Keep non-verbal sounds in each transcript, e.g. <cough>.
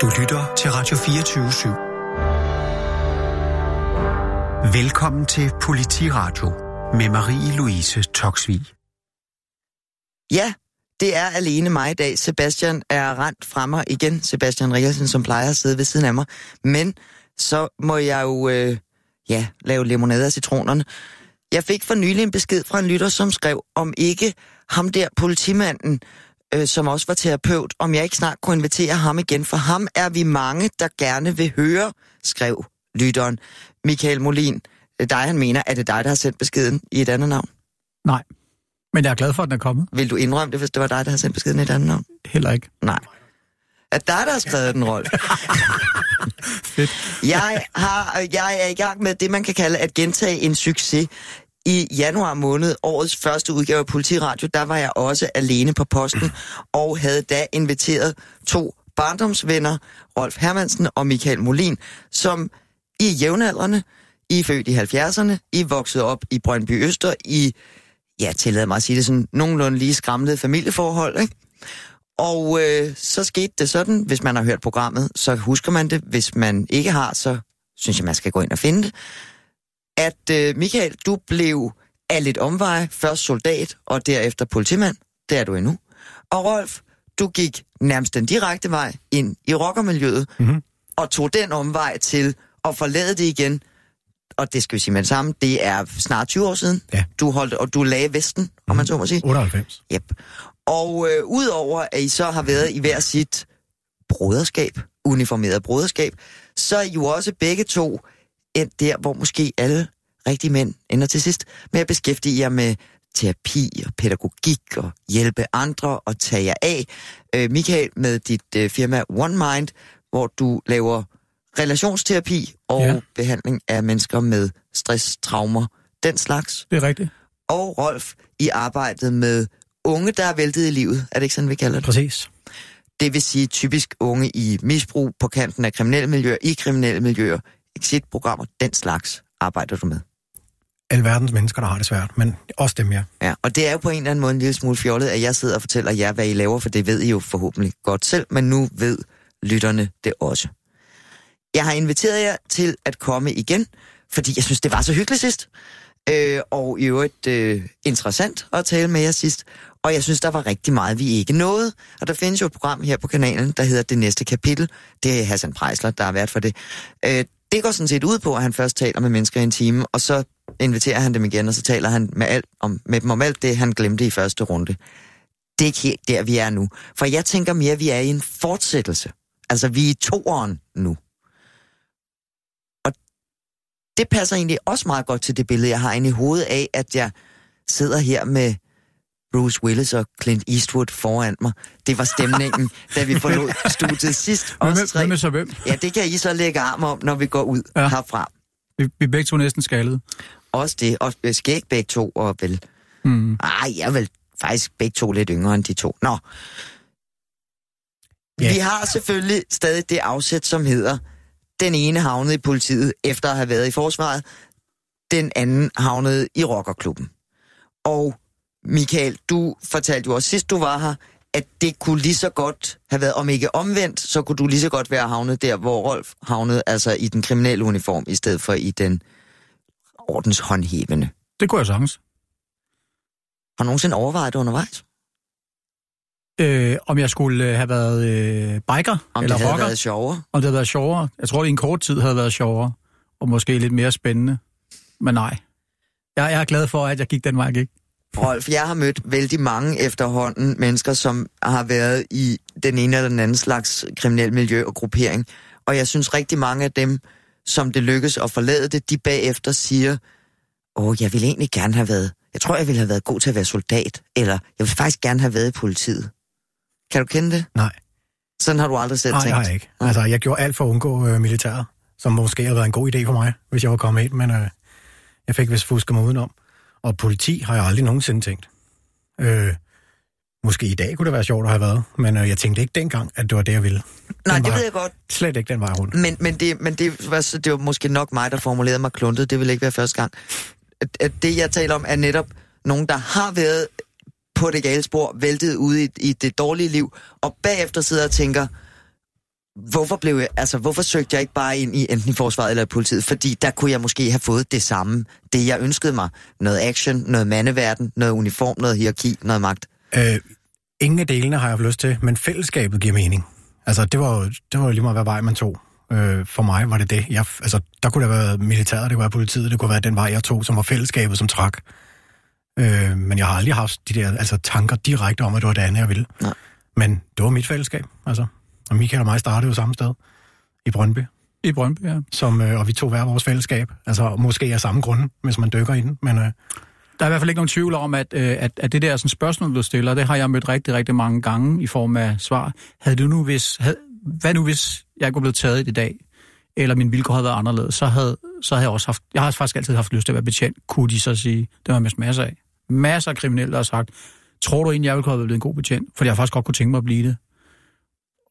Du lytter til Radio 24 /7. Velkommen til Politiradio med Marie-Louise Toksvig. Ja, det er alene mig i dag. Sebastian er rent fra mig igen. Sebastian Rikkelsen, som plejer at sidde ved siden af mig. Men så må jeg jo øh, ja, lave limonade af citronerne. Jeg fik for nylig en besked fra en lytter, som skrev, om ikke ham der politimanden, øh, som også var terapeut, om jeg ikke snart kunne invitere ham igen, for ham er vi mange, der gerne vil høre, skrev lytteren. Michael Molin, det er dig, han mener, er det dig, der har sendt beskeden i et andet navn? Nej, men jeg er glad for, at den er kommet. Vil du indrømme det, hvis det var dig, der har sendt beskeden i et andet navn? Heller ikke. Nej. Er dig, der har skrevet den, Rolf? <laughs> Fedt. Jeg, har, jeg er i gang med det, man kan kalde at gentage en succes. I januar måned, årets første udgave af Politiradio, der var jeg også alene på posten, <clears throat> og havde da inviteret to barndomsvenner, Rolf Hermansen og Michael Molin, som i jævnaldrende, I født i 70'erne, I vokset op i Brøndby Øster, i, ja, tillader mig at sige det sådan, nogenlunde lige skramlede familieforhold, ikke? Og øh, så skete det sådan, hvis man har hørt programmet, så husker man det. Hvis man ikke har, så synes jeg, man skal gå ind og finde det. At øh, Michael, du blev af lidt omveje, først soldat og derefter politimand. Det er du endnu. Og Rolf, du gik nærmest den direkte vej ind i rockermiljøet, Mhm. og tog den omvej til at forlade det igen. Og det skal vi sige med det samme, det er snart 20 år siden. Ja. Du holdt, og du lagde vesten, om man så må sige. 98. Yep. Og øh, udover at I så har været i hver sit broderskab, uniformeret broderskab, så er I jo også begge to endt der, hvor måske alle rigtige mænd ender til sidst, med at beskæftige jer med terapi og pædagogik og hjælpe andre og tage jer af. Øh, Michael, med dit øh, firma One Mind, hvor du laver relationsterapi og ja. Behandling af mennesker med stress, traumer, den slags Det er rigtigt. og Rolf i arbejdet med unge, der er væltet i livet. Er det ikke sådan, vi kalder det? Præcis. Det vil sige typisk unge i misbrug på kanten af kriminelle miljøer, i kriminelle miljøer, exit-programmer, den slags arbejder du med. Alverdens mennesker, der har det svært, men også dem, ja. Ja, og det er jo på en eller anden måde en lille smule fjollet, at jeg sidder og fortæller jer, hvad I laver, for det ved I jo forhåbentlig godt selv, men nu ved lytterne det også. Jeg har inviteret jer til at komme igen, fordi jeg synes, det var så hyggeligt sidst. Øh, og i øvrigt øh, interessant at tale med jer sidst. Og jeg synes, der var rigtig meget, vi ikke nåede. Og der findes jo et program her på kanalen, der hedder Det Næste Kapitel. Det er Hassan Prejsler, der er vært for det. Øh, det går sådan set ud på, at han først taler med mennesker i en time, og så inviterer han dem igen, og så taler han med, alt om, med dem om alt det, han glemte i første runde. Det er ikke helt der, vi er nu. For jeg tænker mere, at vi er i en fortsættelse. Altså, vi er i toeren nu. Og det passer egentlig også meget godt til det billede, jeg har inde i hovedet af, at jeg sidder her med Bruce Willis og Clint Eastwood foran mig. Det var stemningen, da vi forlod studiet sidst. Hvem, Os tre. hvem er så hvem? Ja, det kan I så lægge arm om, når vi går ud ja. Ja. herfra. Vi, vi er begge to næsten skaldede. Også det, og skæg begge to, og vel... Mm. Ej, jeg er vel faktisk begge to lidt yngre end de to. Nå. Ja. Vi har selvfølgelig stadig det afsæt, som hedder, den ene havnede i politiet efter at have været i forsvaret, den anden havnede i rockerklubben. Og Michael, du fortalte jo også sidst du var her, at det kunne lige så godt have været, om ikke omvendt, så kunne du lige så godt være havnet der, hvor Rolf havnede, altså i den kriminelle uniform, i stedet for i den ordenshåndhævende. Det kunne jeg sagtens. Har du nogensinde overvejet det undervejs? Øh, om jeg skulle øh, have været øh, biker Om eller det havde rocker, været sjovere? om det havde været sjovere. Jeg tror, det i en kort tid havde været sjovere, og måske lidt mere spændende. Men nej. Jeg, jeg er glad for, at jeg gik den vej, jeg gik. Rolf, jeg har mødt vældig mange efterhånden mennesker, som har været i den ene eller den anden slags kriminel miljø og gruppering. Og jeg synes rigtig mange af dem, som det lykkes at forlade det, de bagefter siger, åh, jeg ville egentlig gerne have været, jeg tror, jeg ville have været god til at være soldat, eller jeg ville faktisk gerne have været i politiet. Kan du kende det? Nej, Sådan har du aldrig selv nej, tænkt. jeg har ikke. Altså, jeg gjorde alt for at undgå øh, militæret, som måske havde været en god idé for mig, hvis jeg var kommet ind, men øh, jeg fik vist fusket mig udenom. Og politi har jeg aldrig nogensinde tænkt. Øh, måske i dag kunne det være sjovt at have været, men øh, jeg tænkte ikke dengang, at det var det, jeg ville. Nej, Den det var ved jeg godt. Slet ikke den vej rundt. Men, men, det, men det, var, det var måske nok mig, der formulerede mig kluntet. Det vil ikke være første gang. At det, jeg taler om, er netop nogen, der har været på det gale spor, væltet ude i, i det dårlige liv, og bagefter sidder og tænker, hvorfor, blev jeg, altså, hvorfor søgte jeg ikke bare ind i enten forsvaret eller politiet? Fordi der kunne jeg måske have fået det samme, det jeg ønskede mig. Noget action, noget mandeverden, noget uniform, noget hierarki, noget magt. Øh, ingen af delene har jeg lyst til, men fællesskabet giver mening. Altså, det var det var jo lige meget, hvad vej man tog. Øh, for mig var det det. Jeg, altså, der kunne det have været militæret, det kunne være politiet, det kunne være den vej, jeg tog, som var fællesskabet, som trak. Øh, men jeg har aldrig haft de der altså, tanker direkte om, at det var det andet, jeg ville. Nej. Men det var mit fællesskab, altså. Og Michael og mig startede jo samme sted, i Brøndby. I Brøndby, ja. Som, øh, og vi tog hver vores fællesskab. Altså, måske af samme grunde, hvis man dykker i den, men... Øh, Der er i hvert fald ikke nogen tvivl om, at, øh, at, at det der sådan spørgsmål, du stiller, det har jeg mødt rigtig, rigtig mange gange i form af svar. Havde du nu hvis, havde, hvad nu hvis jeg ikke var blevet taget i dag, eller min vilkår havde været anderledes, så havde, så havde jeg også haft, jeg har faktisk altid haft lyst til at være betjent, kunne de så sige. Det var mest masser af. Masser af kriminelle, der har sagt, tror du egentlig, jeg ville kunne have blevet en god betjent? Fordi jeg faktisk godt kunne tænke mig at blive det.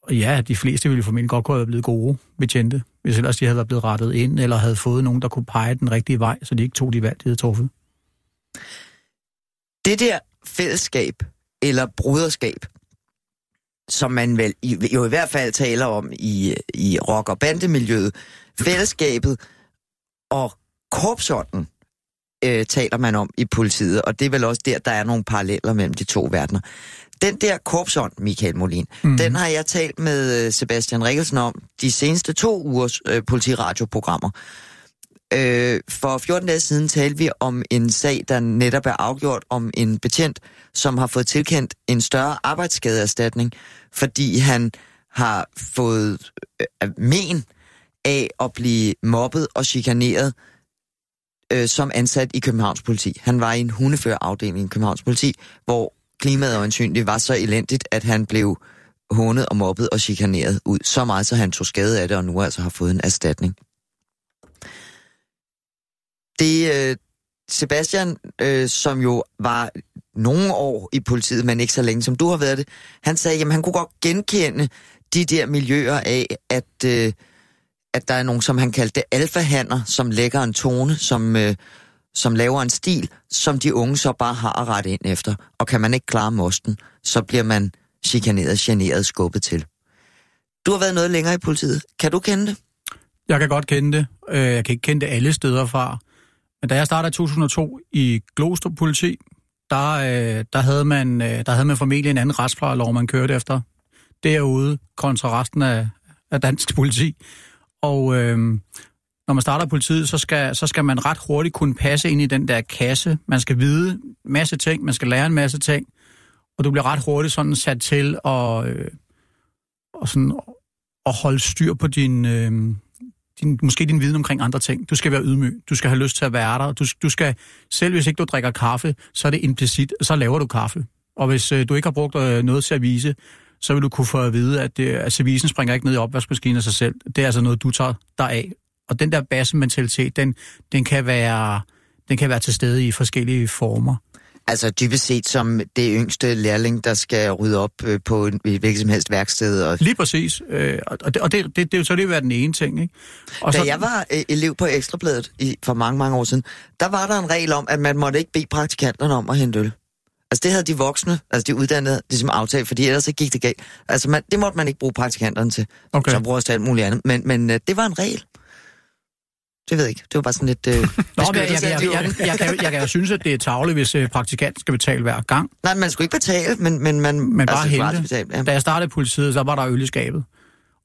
Og ja, de fleste ville formentlig godt kunne have blevet gode betjente, hvis ellers de havde været blevet rettet ind, eller havde fået nogen, der kunne pege den rigtige vej, så de ikke tog de valg, de havde truffet. Det der fællesskab, eller broderskab, som man vel i, jo i hvert fald taler om i, i rock- og bandemiljøet, fællesskabet og korpsånden øh, taler man om i politiet, og det er vel også der, der er nogle paralleller mellem de to verdener. Den der korpsånd, Michael Molin, mm. den har jeg talt med øh, Sebastian Rikkelsen om de seneste to ugers øh, politiradioprogrammer. Øh, for 14 dage siden talte vi om en sag, der netop er afgjort om en betjent, som har fået tilkendt en større arbejdsskadeerstatning, fordi han har fået øh, men af at blive mobbet og chikaneret øh, som ansat i Københavns politi. Han var i en hundeførerafdeling i Københavns politi, hvor klimaet øjensynligt var så elendigt, at han blev hånet og mobbet og chikaneret ud. Så meget, så han tog skade af det, og nu altså har fået en erstatning. Det øh, Sebastian, øh, som jo var nogle år i politiet, men ikke så længe som du har været det, han sagde, at han kunne godt genkende de der miljøer af, at, øh, at der er nogen, som han kaldte alfahander, som lægger en tone, som, øh, som laver en stil, som de unge så bare har at rette ind efter. Og kan man ikke klare mosten, så bliver man chikaneret, generet, skubbet til. Du har været noget længere i politiet. Kan du kende det? Jeg kan godt kende det. Øh, jeg kan ikke kende det alle steder fra. Men da jeg startede i 2002 i Glostrup politi, der, øh, der, havde man, øh, der havde man formentlig en anden retsplejelov, man kørte efter derude kontra resten af, af dansk politi. Og øh, når man starter politiet, så skal, så skal man ret hurtigt kunne passe ind i den der kasse. Man skal vide en masse ting, man skal lære en masse ting, og du bliver ret hurtigt sådan sat til at, øh, og sådan, at holde styr på din, øh, din, måske din viden omkring andre ting. Du skal være ydmyg. Du skal have lyst til at være der. Du, du skal, selv hvis ikke du drikker kaffe, så er det implicit, så laver du kaffe. Og hvis øh, du ikke har brugt øh, noget til at vise, så vil du kunne få at vide, at, øh, at servicen springer ikke ned i opvaskemaskinen af sig selv. Det er altså noget, du tager dig af. Og den der basementalitet, den, den, kan være, den kan være til stede i forskellige former. Altså dybest set som det yngste lærling, der skal rydde op øh, på et hvilket som helst værksted. Og... Lige præcis. Øh, og det, og det, det, det, så det være den ene ting. Ikke? Og Da så, jeg var øh, elev på Ekstrabladet i, for mange, mange år siden, der var der en regel om, at man måtte ikke bede praktikanterne om at hente øl. Altså det havde de voksne, altså de uddannede, ligesom aftalt, fordi ellers så gik det galt. Altså man, det måtte man ikke bruge praktikanterne til. Okay. Så bruger til alt muligt andet. Men, men det var en regel. Det ved jeg ikke. Det var bare sådan lidt... Øh, <laughs> Nå, men jeg, jeg, jeg, jeg, kan, jeg kan jo synes, at det er tavligt, hvis øh, praktikant skal betale hver gang. Nej, man skulle ikke betale, men, men man... Men bare altså, hente. Betale, ja. Da jeg startede politiet, så var der øl i skabet.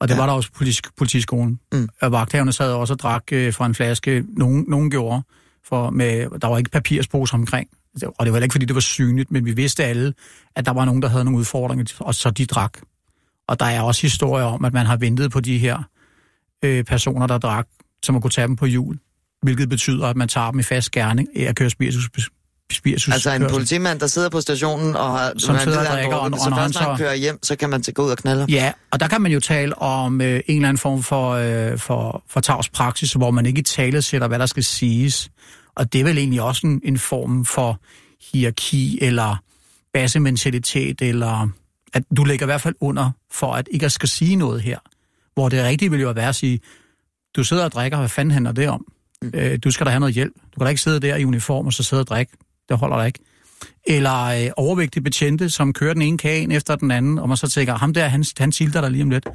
Og det Ja. var der også på politi- politiskolen. Mm. Og vagthaverne sad også og drak øh, fra en flaske. Nogen, nogen gjorde. For med, der var ikke papirspose omkring. Og det var ikke, fordi det var synligt, men vi vidste alle, at der var nogen, der havde nogle udfordringer, og så de drak. Og der er også historier om, at man har ventet på de her øh, personer, der drak, så man kunne tage dem på jul. Hvilket betyder, at man tager dem i fast gerning af at køre spiritus. spiritus Altså en politimand, der sidder på stationen og har... Som sidder og drikker, drukket, og- Så og når først når han kører hjem, så kan man gå ud og knalde. Ja, og der kan man jo tale om øh, en eller anden form for, øh, for, for tavspraksis, hvor man ikke i tale sætter, hvad der skal siges. Og det er vel egentlig også en, en form for hierarki eller basementalitet, eller at du lægger i hvert fald under for, at ikke at skal sige noget her. Hvor det rigtige vil jo være at sige, du sidder og drikker, hvad fanden handler det om? Mm. Øh, du skal da have noget hjælp. Du kan da ikke sidde der i uniform og så sidde og drikke. Det holder dig ikke. Eller øh, overvægtige betjente, som kører den ene kage ind efter den anden, og man så tænker, ham der, han, han tilter der lige om lidt. Der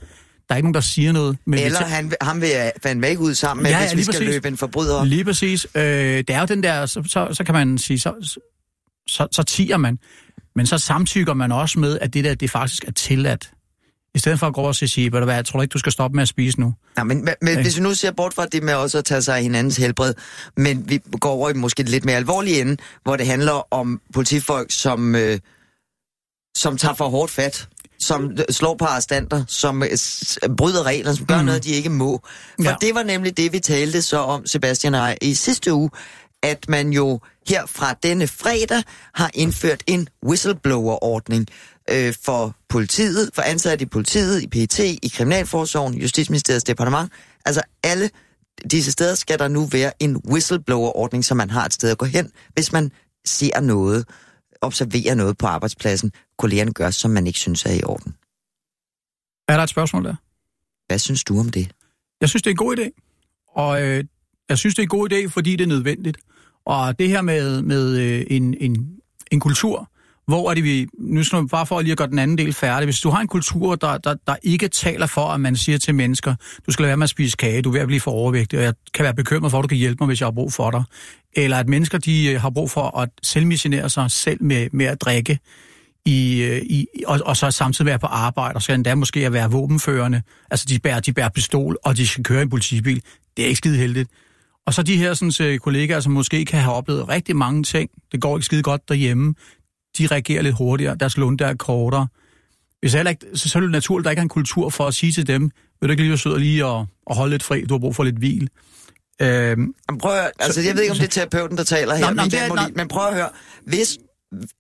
er ikke nogen, der siger noget. Men Eller vi han, han vil fandme ikke ud sammen med, Ja, hvis vi skal præcis. løbe en forbryder. Lige præcis. Øh, det er jo den der, så, så, så kan man sige, så, så, så tiger man. Men så samtykker man også med, at det der, det faktisk er tilladt. I stedet for at gå over og sige, ved du hvad, jeg tror ikke, du skal stoppe med at spise nu. Nej, men, men, Ja. hvis vi nu ser bort fra det med også at tage sig af hinandens helbred, men vi går over i måske lidt mere alvorlige ende, hvor det handler om politifolk, som, øh, som tager for hårdt fat, som øh, slår på arrestanter, som øh, bryder reglerne, som gør mm. noget, de ikke må. For Ja. ja. det var nemlig det, vi talte så om, Sebastian og jeg, i sidste uge, at man jo her fra denne fredag har indført en whistleblower-ordning øh, for politiet, for ansatte i politiet, i PET, i Kriminalforsorgen, Justitsministeriets departement. Altså alle disse steder skal der nu være en whistleblower-ordning, så man har et sted at gå hen, hvis man ser noget, observerer noget på arbejdspladsen, kollegerne gør, som man ikke synes er i orden. Er der et spørgsmål der? Hvad synes du om det? Jeg synes, det er en god idé. Og øh, jeg synes, det er en god idé, fordi det er nødvendigt. Og det her med, med øh, en, en, en kultur, hvor er det vi... Nu skal bare for lige at gøre den anden del færdig. Hvis du har en kultur, der, der, der ikke taler for, at man siger til mennesker, du skal lade være med at spise kage, du er ved at blive for overvægtig, og jeg kan være bekymret for, at du kan hjælpe mig, hvis jeg har brug for dig. Eller at mennesker, de øh, har brug for at selvmissionere sig selv med, med at drikke, i, øh, i, og, og så samtidig være på arbejde, og så endda måske at være våbenførende. Altså, de bærer, de bærer pistol, og de skal køre i en politibil. Det er ikke skide heldigt. Og så de her sådan, så, kollegaer, som måske kan have oplevet rigtig mange ting. Det går ikke skide godt derhjemme. De reagerer lidt hurtigere. Deres lunde er kortere. Hvis heller ikke, så, så er det naturligt, at der ikke er en kultur for at sige til dem, vil du ikke lige være sød og lige at, at holde lidt fri, du har brug for lidt hvil. Øhm, Jamen, Prøv at, høre, altså, jeg ved ikke, om det er terapeuten, der taler her, er- det nå. men prøv at høre. Hvis,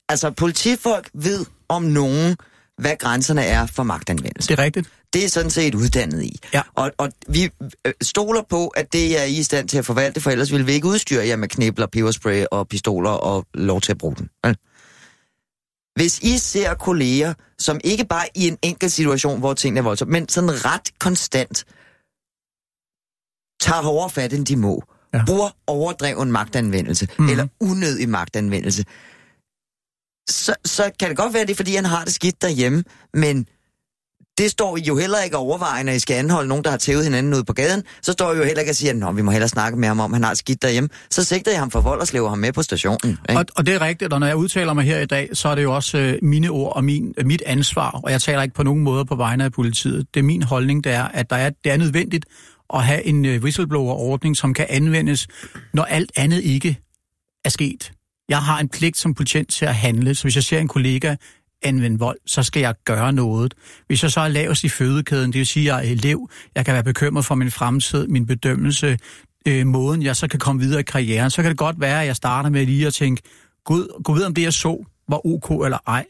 altså, politifolk ved om nogen, hvad grænserne er for magtanvendelse. det er rigtigt. Det er sådan set uddannet i. Ja. Og, og vi øh, stoler på, at det er I i stand til at forvalte, for ellers ville vi ikke udstyre jer med knibler, peberspray og pistoler og lov til at bruge den. vel? Hvis I ser kolleger, som ikke bare i en enkelt situation, hvor tingene er voldsomme, men sådan ret konstant tager hårdere fat, end de må, Ja. bruger overdreven magtanvendelse, mm. eller unødig magtanvendelse, så, så kan det godt være, det er, fordi han har det skidt derhjemme, men det står I jo heller ikke at overveje, når I skal anholde nogen, der har tævet hinanden ude på gaden. Så står I jo heller ikke og siger, at vi må hellere snakke med ham om, han har skidt derhjemme. Så sigter jeg ham for vold og slæver ham med på stationen. Ikke? Og, og det er rigtigt, og når jeg udtaler mig her i dag, så er det jo også øh, mine ord og min, øh, mit ansvar, og jeg taler ikke på nogen måde på vegne af politiet. Det er min holdning, det er, at der er, det er nødvendigt at have en øh, whistleblower-ordning, som kan anvendes, når alt andet ikke er sket. Jeg har en pligt som politiet til at handle, så hvis jeg ser en kollega anvende vold, så skal jeg gøre noget. Hvis jeg så er lavest i fødekæden, det vil sige, at jeg er elev, jeg kan være bekymret for min fremtid, min bedømmelse, øh, måden jeg så kan komme videre i karrieren, så kan det godt være, at jeg starter med lige at tænke, Gud, gå videre om det, jeg så, var ok eller ej.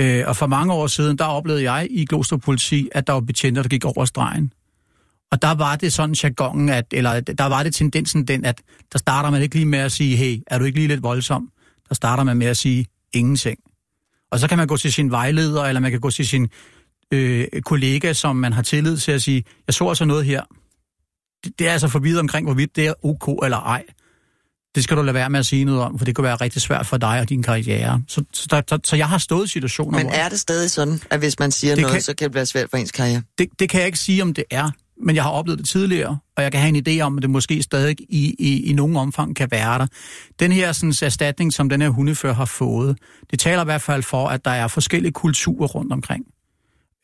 Øh, og for mange år siden, der oplevede jeg i Gloster Politi, at der var betjenter, der gik over stregen. Og der var det sådan jargonen, at, eller der var det tendensen den, at der starter man ikke lige med at sige, hey, er du ikke lige lidt voldsom? Der starter man med at sige, ingenting. Og så kan man gå til sin vejleder, eller man kan gå til sin øh, kollega, som man har tillid til at sige, jeg så altså noget her. Det, det er altså forvidet omkring, hvorvidt det er ok eller ej. Det skal du lade være med at sige noget om, for det kan være rigtig svært for dig og din karriere. Så, så, der, så, så jeg har stået i situationer, Men er det stadig sådan, at hvis man siger Det noget, kan- så kan det blive svært for ens karriere? det, det kan jeg ikke sige, om det er, men jeg har oplevet det tidligere, og jeg kan have en idé om, at det måske stadig i, i, i nogen omfang kan være der. Den her sådan, erstatning, som den her hundefører har fået, det taler i hvert fald for, at der er forskellige kulturer rundt omkring.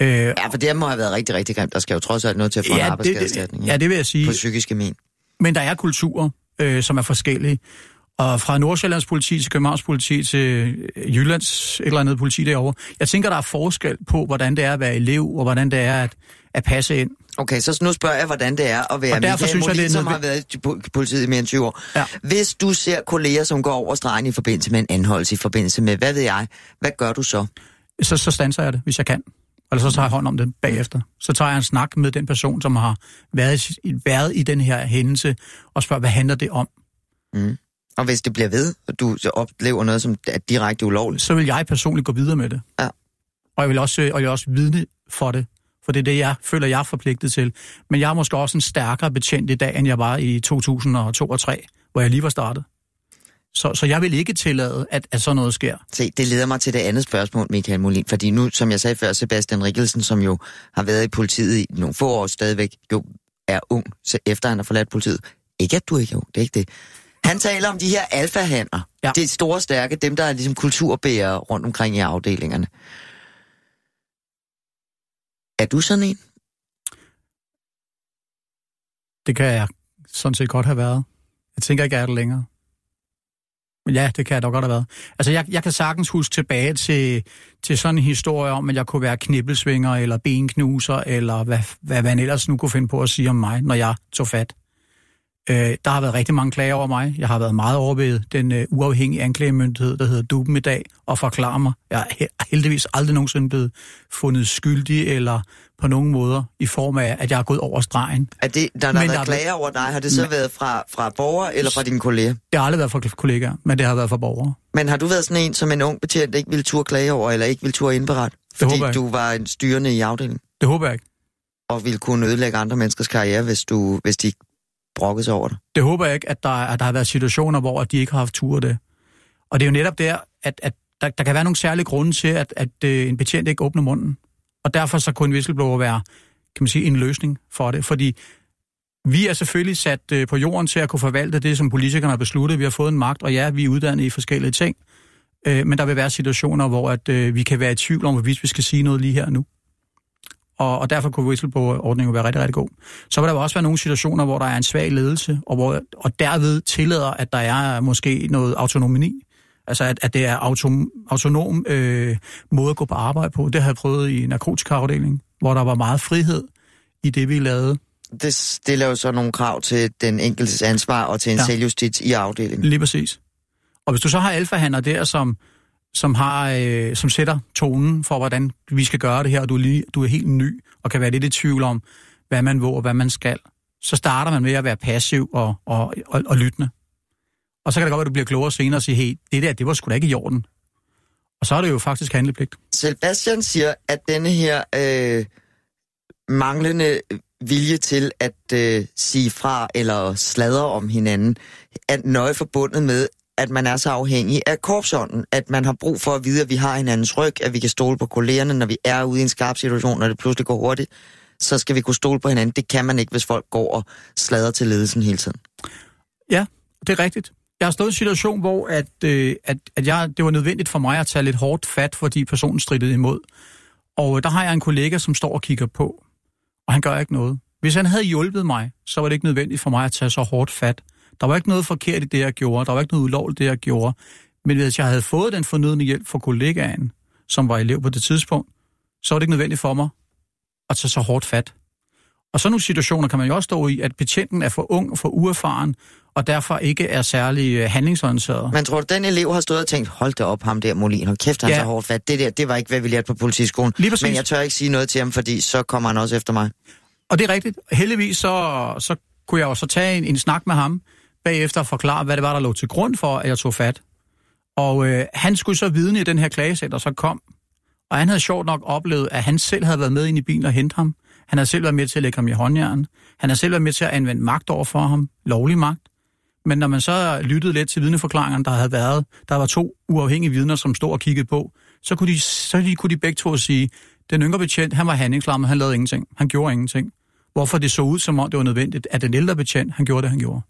Øh, Ja, for det må have været rigtig, rigtig grimt. Der skal jo trods alt noget til at få en ja, det, arbejdsskadeerstatning. det, ja, det vil jeg sige. På psykiske men. Men der er kulturer, øh, som er forskellige. Og fra Nordsjællands politi til Københavns politi til øh, Jyllands et eller andet politi derovre. Jeg tænker, der er forskel på, hvordan det er at være elev, og hvordan det er at, at passe ind. Okay, så nu spørger jeg, hvordan det er at være Og derfor Michael synes jeg, Molin, det er som har været i po- politiet i mere end 20 år. Ja. Hvis du ser kolleger, som går over stregen i forbindelse med en anholdelse, i forbindelse med, hvad ved jeg, hvad gør du så? Så, så standser jeg det, hvis jeg kan. Eller så tager jeg hånd om det bagefter. Så tager jeg en snak med den person, som har været, i- været i den her hændelse, og spørger, hvad handler det om? Mm. Og hvis det bliver ved, og du så oplever noget, som er direkte ulovligt, Så vil jeg personligt gå videre med det. Ja. Og jeg vil også, og jeg vil også vidne for det. For det er det, jeg føler, jeg er forpligtet til. Men jeg er måske også en stærkere betjent i dag, end jeg var i 2002 og 2003, hvor jeg lige var startet. Så, så jeg vil ikke tillade, at, at sådan noget sker. Se, det leder mig til det andet spørgsmål, Michael Molin, fordi nu, som jeg sagde før, Sebastian Rikkelsen, som jo har været i politiet i nogle få år stadigvæk, jo er ung, så efter han har forladt politiet. Ikke at du ikke er ung, det er ikke det. Han taler om de her alfahander. Ja. Det er store, stærke, dem der er ligesom kulturbærere rundt omkring i afdelingerne. Er du sådan en? Det kan jeg sådan set godt have været. Jeg tænker ikke, jeg er det længere. Men ja, det kan jeg da godt have været. Altså, jeg, jeg kan sagtens huske tilbage til, til sådan en historie om, at jeg kunne være knibbelsvinger, eller benknuser, eller hvad, hvad man ellers nu kunne finde på at sige om mig, når jeg tog fat. Øh, der har været rigtig mange klager over mig. Jeg har været meget overvejet den øh, uafhængige anklagemyndighed, der hedder Duben i dag, og forklarer mig. Jeg er he- heldigvis aldrig nogensinde blevet fundet skyldig, eller på nogen måder i form af, at jeg er gået over stregen. Er det, der, der Men har der været er- klager over dig, har det så Men- været fra, fra borgere eller fra dine kolleger? Det har aldrig været for kollegaer, men det har været for borgere. Men har du været sådan en, som en ung betjent ikke ville turde klage over, eller ikke ville turde indberette? Fordi du var en styrende i afdelingen, Det håber jeg ikke. og ville kunne ødelægge andre menneskers karriere, hvis, du, hvis de brokket sig over det. Det håber jeg ikke, at der, at der har været situationer, hvor de ikke har haft tur det. Og det er jo netop der, at, at der, der kan være nogle særlige grunde til, at, at øh, en betjent ikke åbner munden. Og derfor så kunne en whistleblower være, kan man sige, en løsning for det. Fordi vi er selvfølgelig sat øh, på jorden til at kunne forvalte det, som politikerne har besluttet. Vi har fået en magt, og ja, vi er uddannet i forskellige ting. Øh, men der vil være situationer, hvor at, øh, vi kan være i tvivl om, hvorvidt vi skal sige noget lige her nu. Og, og derfor kunne whistleblower-ordningen være rigtig, rigtig god. Så vil der jo også være nogle situationer, hvor der er en svag ledelse, og, hvor, og derved tillader, at der er måske noget autonomi. Altså, at, at det er autom, autonom øh, måde at gå på arbejde på. Det har jeg prøvet i narkotikaafdelingen, hvor der var meget frihed i det, vi lavede. Det stiller jo så nogle krav til den enkeltes ansvar og til en ja. Ja. selvjustits i afdelingen. Lige præcis. Og hvis du så har alfahander der, som, som, har, øh, som sætter tonen for, hvordan vi skal gøre det her, og du er, lige, du er helt ny, og kan være lidt i tvivl om, hvad man våger, hvad man skal, så starter man med at være passiv og, og, og, og lyttende. Og så kan det godt være, at du bliver klogere senere og siger, hey, det der, det var sgu da ikke i orden. Og så er det jo faktisk handlepligt. Sebastian siger, at denne her øh, manglende vilje til at øh, sige fra eller sladre om hinanden, er nøje forbundet med, at man er så afhængig af korpsånden, at man har brug for at vide, at vi har hinandens ryg, at vi kan stole på kollegerne, når vi er ude i en skarp situation, når det pludselig går hurtigt, så skal vi kunne stole på hinanden. Det kan man ikke, hvis folk går og slader til ledelsen hele tiden. Ja, det er rigtigt. Jeg har stået i en situation, hvor at, øh, at, at jeg, det var nødvendigt for mig at tage lidt hårdt fat, fordi personen strittede imod. Og øh, der har jeg en kollega, som står og kigger på, og han gør ikke noget. Hvis han havde hjulpet mig, så var det ikke nødvendigt for mig at tage så hårdt fat. Der var ikke noget forkert i det, jeg gjorde. Der var ikke noget ulovligt i det, jeg gjorde. Men hvis jeg havde fået den fornødne hjælp fra kollegaen, som var elev på det tidspunkt, så var det ikke nødvendigt for mig at tage så hårdt fat. Og sådan nogle situationer kan man jo også stå i, at betjenten er for ung og for uerfaren, og derfor ikke er særlig øh, handlingsorienteret. Man tror, at den elev har stået og tænkt, hold da op ham der, Molin, hold kæft, han ja. Så hårdt fat. Det der, det var ikke, hvad vi lærte på politiskolen. Men jeg tør ikke sige noget til ham, fordi så kommer han også efter mig. Og det er rigtigt. Heldigvis så, så kunne jeg jo så tage en, en snak med ham bagefter og forklare, hvad det var, der lå til grund for, at jeg tog fat. Og øh, han skulle så vidne i den her klagesag, der så kom. Og han havde sjovt nok oplevet, at han selv havde været med ind i bilen og hente ham. Han havde selv været med til at lægge ham i håndjern. Han havde selv været med til at anvende magt over for ham. Lovlig magt. Men når man så lyttede lidt til vidneforklaringerne, der havde været, der var to uafhængige vidner, som stod og kiggede på, så kunne de, så de, kunne de begge to sige, den yngre betjent, han var handlingslammet, han lavede ingenting. Han gjorde ingenting. Hvorfor det så ud, som om det var nødvendigt, at den ældre betjent, han gjorde det, han gjorde.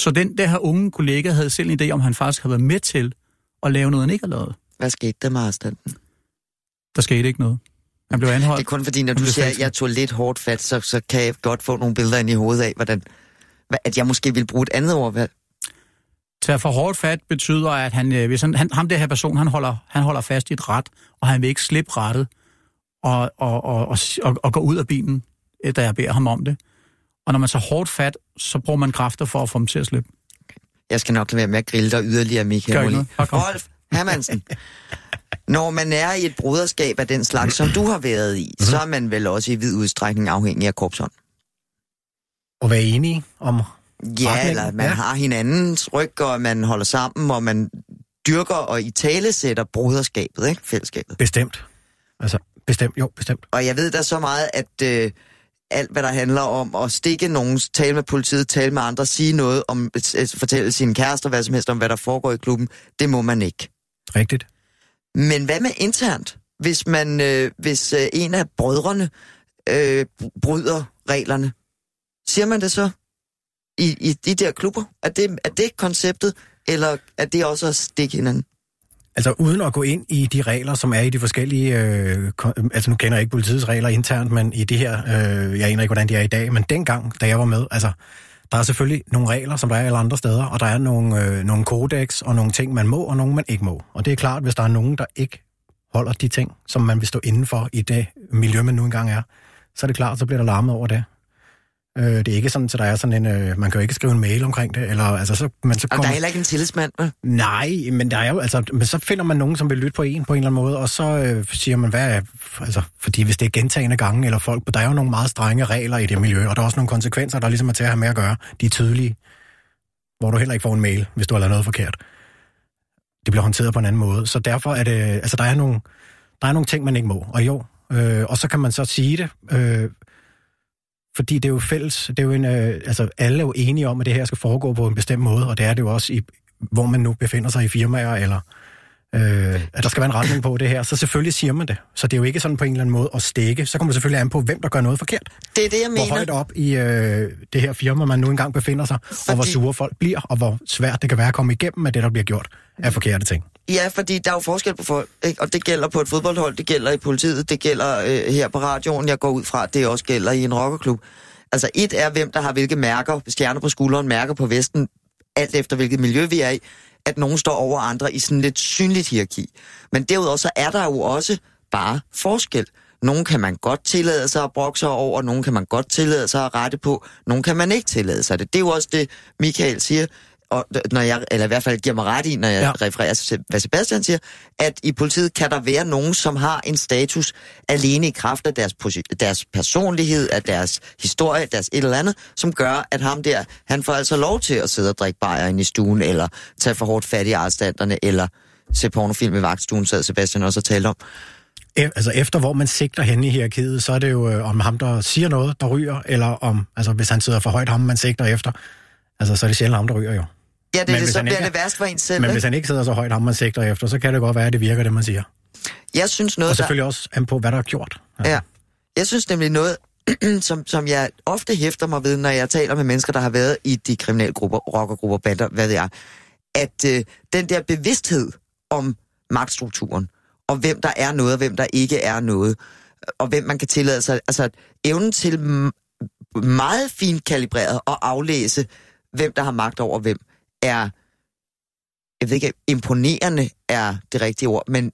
Så den der her unge kollega havde selv en idé om, han faktisk havde været med til at lave noget, han ikke havde lavet. Hvad skete der med arrestanten? Der skete ikke noget. Han blev anholdt. Det er kun fordi, når du siger, at jeg tog lidt hårdt fat, så, så kan jeg godt få nogle billeder ind i hovedet af, hvordan, at jeg måske vil bruge et andet ord. Hvad? Tage for hårdt fat betyder, at han, øh, hvis han, han, ham der her person, han holder, han holder fast i et ret, og han vil ikke slippe rettet og, og, og, og, og, og gå ud af bilen, øh, da jeg beder ham om det. Og når man tager hårdt fat, så bruger man kræfter for at få ham til at slippe. Jeg skal nok lade være med at grille dig yderligere, Michael. Rolf Hermansen, når man er i et broderskab af den slags, som du har været i, så er man vel også i vid udstrækning afhængig af korpshånd. Og være enige om... Ja, eller man ja. har hinandens ryg, og man holder sammen, og man dyrker og i tale sætter broderskabet, ikke? Fællesskabet. Bestemt. Altså, bestemt, jo, bestemt. Og jeg ved der så meget, at øh, alt, hvad der handler om at stikke nogen, tale med politiet, tale med andre, sige noget om, fortælle sine kærester, hvad som helst om, hvad der foregår i klubben, det må man ikke. Rigtigt. Men hvad med internt? Hvis, man, øh, hvis øh, en af brødrene øh, bryder reglerne, siger man det så i, i de der klubber? Er det, er det konceptet, eller er det også at stikke hinanden? Altså uden at gå ind i de regler, som er i de forskellige... Øh, øhm, altså nu kender jeg ikke politiets regler internt, men i det her... Øh, jeg aner ikke, hvordan de er i dag, men dengang, da jeg var med, altså... Der er selvfølgelig nogle regler, som der er alle andre steder, og der er nogle, øh, nogle kodex og nogle ting, man må, og nogle, man ikke må. Og det er klart, hvis der er nogen, der ikke holder de ting, som man vil stå indenfor i det miljø, man nu engang er, så er det klart, så bliver der larmet over det. Øh, det er ikke sådan, at der er sådan en... Øh, man kan jo ikke skrive en mail omkring det, eller altså så... Men så kommer, og der er heller ikke en tillidsmand, vel? Nej, men der er jo altså... Men så finder man nogen, som vil lytte på en på en eller anden måde, og så øh, siger man, hvad er... Altså, fordi hvis det er gentagende gange, eller folk... Der er jo nogle meget strenge regler i det miljø, og der er også nogle konsekvenser, der ligesom er til at have med at gøre. De er tydelige, hvor du heller ikke får en mail, hvis du har lavet noget forkert. Det bliver håndteret på en anden måde. Så derfor er det... Altså, der er nogle, der er nogle ting, man ikke må. Og jo, øh, og så kan man så sige det... Øh, fordi det er jo fælles, det er jo en, øh, altså alle er jo enige om, at det her skal foregå på en bestemt måde, og det er det jo også i, hvor man nu befinder sig i firmaer, eller øh, at der skal være en retning på det her, så selvfølgelig siger man det. Så det er jo ikke sådan på en eller anden måde at stikke. Så kommer det selvfølgelig an på, hvem der gør noget forkert. Det er det, jeg mener. Hvor højt op i øh, det her firma, man nu engang befinder sig, Fordi... og hvor sure folk bliver, og hvor svært det kan være at komme igennem med det, der bliver gjort af forkerte ting. Ja, fordi der er jo forskel på folk, ikke? og det gælder på et fodboldhold, det gælder i politiet, det gælder øh, her på radioen, jeg går ud fra, det også gælder i en rockerklub. Altså et er, hvem der har hvilke mærker, stjerner på skulderen, mærker på vesten, alt efter hvilket miljø vi er i, at nogen står over andre i sådan lidt synligt hierarki. Men derudover så er der jo også bare forskel. Nogle kan man godt tillade sig at brokse over, nogle kan man godt tillade sig at rette på, nogle kan man ikke tillade sig det. Det er jo også det, Michael siger og når jeg, eller i hvert fald giver mig ret i, når jeg ja. refererer til, hvad Sebastian siger, at i politiet kan der være nogen, som har en status alene i kraft af deres, deres personlighed, af deres historie, deres et eller andet, som gør, at ham der, han får altså lov til at sidde og drikke bajer ind i stuen, eller tage for hårdt fat i arrestanterne, eller se pornofilm i vagtstuen, sad Sebastian også og talte om. E- altså efter hvor man sigter hen i hierarkiet, så er det jo øh, om ham, der siger noget, der ryger, eller om, altså hvis han sidder for højt, ham man sigter efter. Altså så er det sjældent ham, der ryger jo. Ja, det, men det, så bliver det værst for en selv. Men hvis han ikke sidder så højt, ham man sigter efter, så kan det godt være, at det virker, det man siger. Jeg synes noget, Og selvfølgelig der... også an på, hvad der er gjort. Altså. Ja. Jeg synes nemlig noget, <clears throat> som, som jeg ofte hæfter mig ved, når jeg taler med mennesker, der har været i de kriminelle grupper, rockergrupper, bander, hvad det er, at øh, den der bevidsthed om magtstrukturen, og hvem der er noget, og hvem der ikke er noget, og hvem man kan tillade sig, altså evnen til meget fint kalibreret at aflæse, hvem der har magt over hvem, er, jeg ved ikke, imponerende er det rigtige ord, men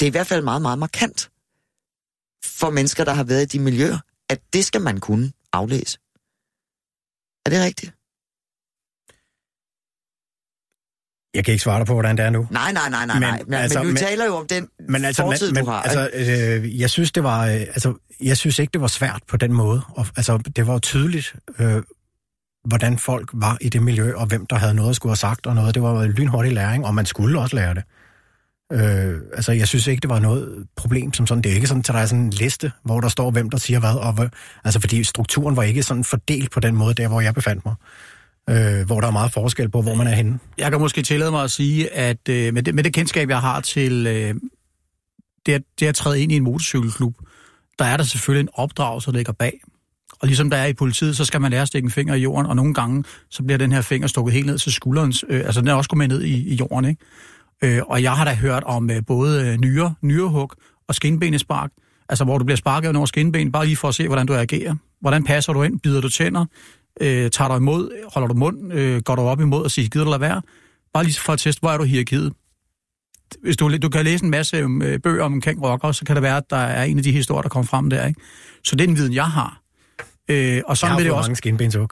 det er i hvert fald meget, meget markant for mennesker, der har været i de miljøer, at det skal man kunne aflæse. Er det rigtigt? Jeg kan ikke svare dig på, hvordan det er nu. Nej, nej, nej, nej, men, nej. Men, altså, men du men, taler jo om den men, altså, fortid, men, du har. Altså, øh, jeg synes, det var, øh, altså, jeg synes ikke, det var svært på den måde. Og, altså, det var tydeligt, øh, hvordan folk var i det miljø, og hvem der havde noget at skulle have sagt og noget. Det var lynhurtig læring, og man skulle også lære det. Øh, altså, jeg synes ikke, det var noget problem som sådan. Det er ikke sådan, at der er sådan en liste, hvor der står, hvem der siger hvad. Og, hvad. altså, fordi strukturen var ikke sådan fordelt på den måde, der hvor jeg befandt mig. Øh, hvor der er meget forskel på, hvor man er henne. Jeg kan måske tillade mig at sige, at øh, med, det, med det kendskab, jeg har til øh, det, at, det at træde ind i en motorcykelklub, der er der selvfølgelig en opdragelse, der ligger bag. Og ligesom der er i politiet, så skal man lære at stikke en finger i jorden, og nogle gange, så bliver den her finger stukket helt ned til skulderen. Øh, altså, den er også gået med ned i, i jorden, ikke? Øh, og jeg har da hørt om øh, både øh, nyre, nyrehug og skinbenespark, altså hvor du bliver sparket over skinben, bare lige for at se, hvordan du agerer. Hvordan passer du ind? Bider du tænder? Øh, tager du imod? Holder du mund? Øh, går du op imod og siger, gider du lade være? Bare lige for at teste, hvor er du hierarkiet? Hvis du, du kan læse en masse øh, bøger omkring rockere, så kan det være, at der er en af de historier, der kommer frem der. Ikke? Så det er den viden, jeg har. Øh, og sådan jeg har det også... mange skinbenshug.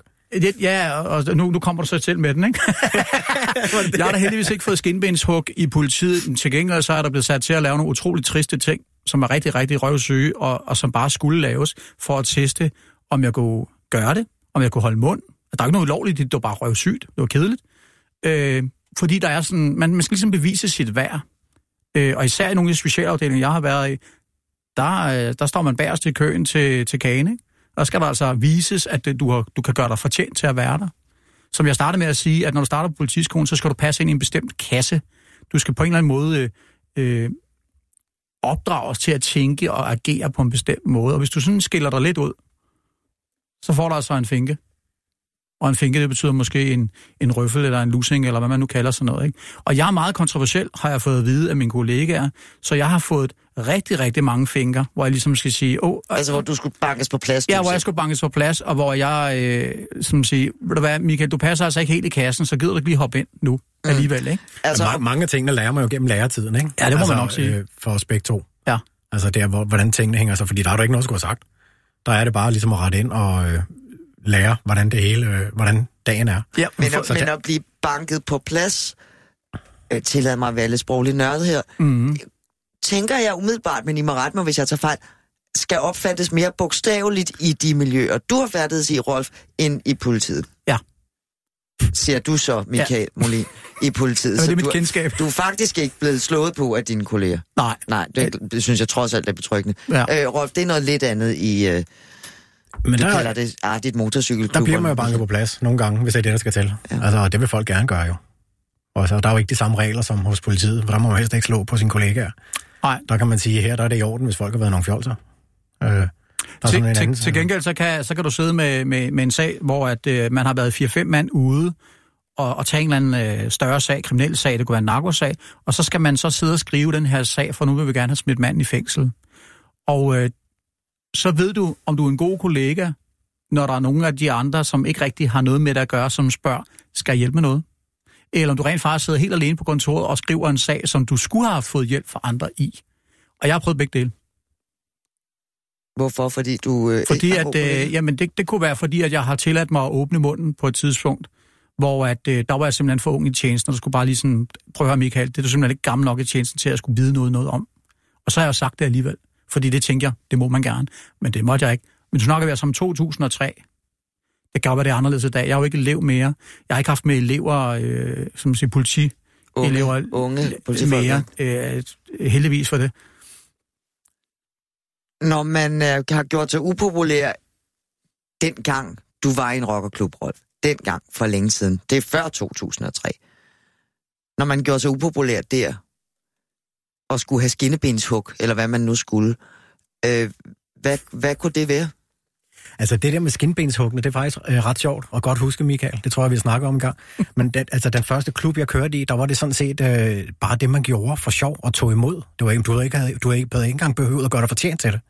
Ja, og nu, nu kommer du så selv med den, ikke? <laughs> jeg har da heldigvis ikke fået skinbenshug i politiet. Til gengæld så er der blevet sat til at lave nogle utroligt triste ting, som er rigtig, rigtig røvsyge, og, og som bare skulle laves for at teste, om jeg kunne gøre det, om jeg kunne holde mund. Der er ikke noget ulovligt, det var bare røvsygt, det var kedeligt. Øh, fordi der er sådan, man, man skal ligesom bevise sit værd. Øh, og især i nogle af de specialafdelinger, jeg har været i, der, øh, der står man bærest i køen til, til kagen, ikke? Der skal der altså vises, at det, du, har, du kan gøre dig fortjent til at være der. Som jeg startede med at sige, at når du starter på politiskolen, så skal du passe ind i en bestemt kasse. Du skal på en eller anden måde øh, øh opdrages til at tænke og agere på en bestemt måde. Og hvis du sådan skiller dig lidt ud, så får du altså en finke. Og en finke, det betyder måske en, en røffel eller en lusing, eller hvad man nu kalder sådan noget. Ikke? Og jeg er meget kontroversiel, har jeg fået at vide af mine kollegaer, så jeg har fået rigtig, rigtig mange finker, hvor jeg ligesom skal sige... Oh, Altså, hvor du skulle bankes på plads? Ja, du hvor jeg skulle bankes på plads, og hvor jeg øh, som siger, ved du hvad, Michael, du passer altså ikke helt i kassen, så gider du ikke lige hoppe ind nu alligevel, ikke? Altså, Altså, mange af tingene lærer man jo gennem læretiden, ikke? Ja, det må altså, man nok sige. Øh, for os begge to. Ja. Altså, der, hvor, hvordan tingene hænger sig, fordi der er der ikke noget, skulle have sagt. Der er det bare ligesom at rette ind og øh, lære, hvordan det hele, øh, hvordan dagen er. Ja, men, for- men der- at blive banket på plads, øh, tillad mig at være lidt sproglig nørdet her, mm, tænker jeg umiddelbart, men I må rette mig, hvis jeg tager fejl, skal opfattes mere bogstaveligt i de miljøer, du har færdighed i, Rolf, end i politiet. Ja. Siger du så, Michael ja. Molin, i politiet. <laughs> det er Så mit du, kendskab. du er faktisk ikke blevet slået på af dine kolleger. Nej, Nej, det, det synes jeg trods alt er betryggende. Ja. Øh, Rolf, det er noget lidt andet i, øh, Men du der, kalder det artigt motorcykelklub. der bliver man jo banket på plads nogle gange, hvis det er det, der skal til. Ja. Altså, og det vil folk gerne gøre jo. Og så, der er jo ikke de samme regler som hos politiet, for der må man helst ikke slå på sine kollegaer. nej. Der kan man sige, her der er det i orden, hvis folk har været nogle fjolser. Øh, der er sådan en Til, anden, til, til gengæld så kan, så kan du sidde med, med, med en sag, hvor at, øh, man har været 4-5 mand ude og, og tage en eller anden øh, større sag, kriminel sag, det kunne være en narkosag, og så skal man så sidde og skrive den her sag, for nu vil vi gerne have smidt manden i fængsel. Og øh, så ved du, om du er en god kollega, når der er nogle af de andre, som ikke rigtig har noget med det at gøre, som spørger, skal jeg hjælpe med noget? Eller om du rent faktisk sidder helt alene på kontoret og skriver en sag, som du skulle have fået hjælp fra andre i. Og jeg har prøvet begge dele. Hvorfor? Fordi du... Øh, Fordi at, øh, jamen det, det kunne være fordi, at jeg har tilladt mig at åbne munden på et tidspunkt, hvor at, øh, der var jeg simpelthen for ung i tjenesten, og du skulle bare lige sådan, prøv at høre Michael, det er du simpelthen ikke gammel nok i tjenesten til at skulle vide noget, noget om. Og så har jeg jo sagt det alligevel, fordi det tænker jeg, det må man gerne, men det måtte jeg ikke. Men du snakker vi altså om 2003. Det være, det er anderledes i dag. Jeg er jo ikke elev mere. Jeg har ikke haft med elever, øh, som siger, politi, unge, elever unge politifolk. mere. Øh, heldigvis for det. Når man øh, har gjort sig upopulær dengang du var i en rockerklub, Rolf, dengang for længe siden, det er før 2003. Når man gjorde sig upopulær der, og skulle have skinnebenshug, eller hvad man nu skulle, øh, hvad, hvad kunne det være? Altså det der med skinbenshuggene, det er faktisk øh, ret sjovt og godt huske, Michael. Det tror jeg, vi snakker om en gang. <laughs> Men det, altså den første klub, jeg kørte i, der var det sådan set øh, bare det, man gjorde for sjov og tog imod. Det var, du havde ikke, du havde ikke, havde ikke engang behøvet at gøre dig fortjent til det.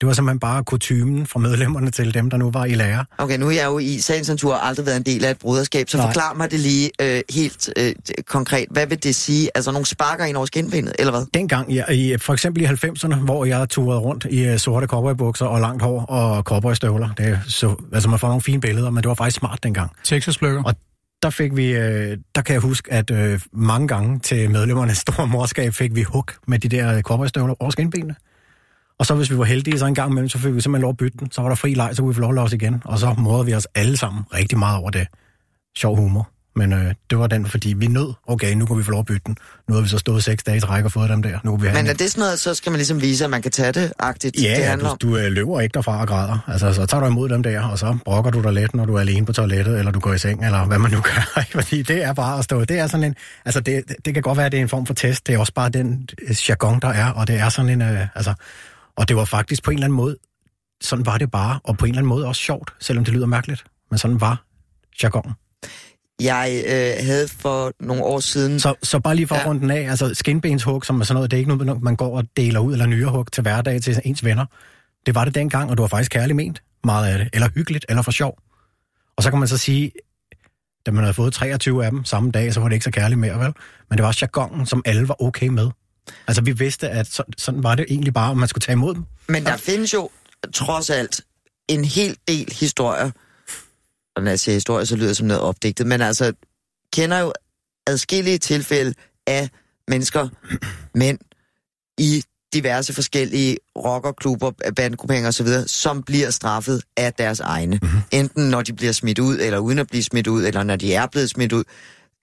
Det var simpelthen bare kutumen fra medlemmerne til dem, der nu var i lære. Okay, nu er jeg jo i sagens natur aldrig været en del af et bruderskab, så Nej. forklar mig det lige øh, helt øh, konkret. Hvad vil det sige? Altså nogle sparker ind over skinbenet, eller hvad? Dengang, ja, i, for eksempel i 90'erne, hvor jeg turede rundt i øh, sorte cowboybukser og langt hår og cowboystøvler. Det, så, altså man får nogle fine billeder, men det var faktisk smart dengang. Texas Bløkker. Og der fik vi, øh, der kan jeg huske, at øh, mange gange til medlemmernes store morskab fik vi hug med de der cowboystøvler over skinbenene. Og så hvis vi var heldige, så en gang imellem, så fik vi simpelthen lov at bytte den. Så var der fri leg, så kunne vi få lov at lade os igen. Og så morede vi os alle sammen rigtig meget over det. Sjov humor. Men øh, det var den, fordi vi nød, okay, nu kan vi få lov at bytte den. Nu har vi så stået seks dage i træk og fået dem der. Nu vi Men en- er det sådan noget, så skal man ligesom vise, at man kan tage det, agtigt, det Ja, handler du, du øh, løber ikke derfra og græder. Altså, så tager du imod dem der, og så brokker du dig let, når du er alene på toilettet, eller du går i seng, eller hvad man nu gør. <laughs> Fordi det er bare at stå. Det er sådan en... Altså, det, det- det kan godt være, at det er en form for test. Det er også bare den øh, jargon, der er, og det er sådan en... Øh, altså, og det var faktisk på en eller anden måde... Sådan var det bare, og på en eller anden måde også sjovt, selvom det lyder mærkeligt. Men sådan var jargonen. Jeg øh, havde for nogle år siden... Så, så bare lige for Ja. runde den af, altså skinbenshug, som er sådan noget, det er ikke noget, man går og deler ud, eller nyrehug til hverdag til ens venner. Det var det dengang, og du var faktisk kærlig ment meget af det, eller hyggeligt, eller for sjov. Og så kan man så sige, da man havde fået 23 af dem samme dag, så var det ikke så kærligt mere, vel? Men det var jargonen, som alle var okay med. Altså, vi vidste, at så, sådan var det egentlig bare, om man skulle tage imod dem. Men der findes jo trods alt en hel del historier. Og når jeg siger historie, så lyder det som noget opdigtet. Men altså, kender jo adskillige tilfælde af mennesker, mænd, i diverse forskellige rockerklubber, bandgrupperinger osv., som bliver straffet af deres egne. Mhm. Mm-hmm. Enten når de bliver smidt ud, eller uden at blive smidt ud, eller når de er blevet smidt ud.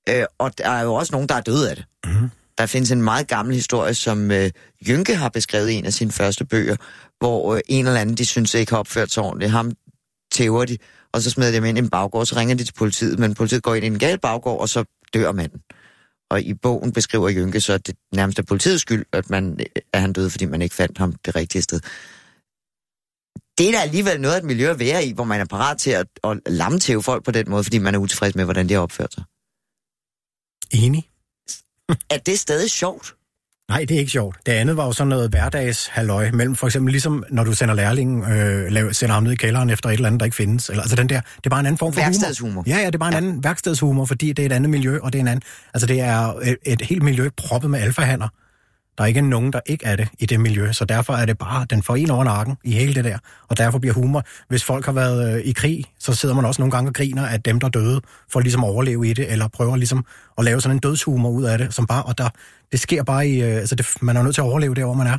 Øh, og der er jo også nogen, der er døde af det. Mhm der findes en meget gammel historie, som øh, Jynke har beskrevet i en af sine første bøger, hvor øh, en eller anden, de synes ikke har opført sig ordentligt. Ham tæver de, og så smider de dem ind i en baggård, så ringer de til politiet, men politiet går ind i en gal baggård, og så dør manden. Og i bogen beskriver Jynke så, at det nærmest er politiets skyld, at, man, øh, at han døde, fordi man ikke fandt ham det rigtige sted. Det er da alligevel noget af et miljø at være i, hvor man er parat til at, at lamtæve folk på den måde, fordi man er utilfreds med, hvordan de har opført sig. Enig. <laughs> Er det stadig sjovt? Nej, det er ikke sjovt. Det andet var jo sådan noget hverdags halløj mellem for eksempel ligesom når du sender lærlingen, øh, sender ham ned i kælderen efter et eller andet, der ikke findes. Eller, altså den der, det er bare en anden form for Værkstedshumor. humor. Ja, ja, det er bare en Ja. anden værkstedshumor, fordi det er et andet miljø, og det er en anden... Altså det er et, et helt miljø proppet med alfahander. Der er ikke nogen, der ikke er det i det miljø, så derfor er det bare den får en over nakken i hele det der. Og derfor bliver humor, hvis folk har været øh, i krig, så sidder man også nogle gange og griner af dem, der døde, for ligesom at overleve i det, eller prøver ligesom at lave sådan en dødshumor ud af det, som bare, og der, det sker bare i, øh, altså det, man er nødt til at overleve der, hvor man er.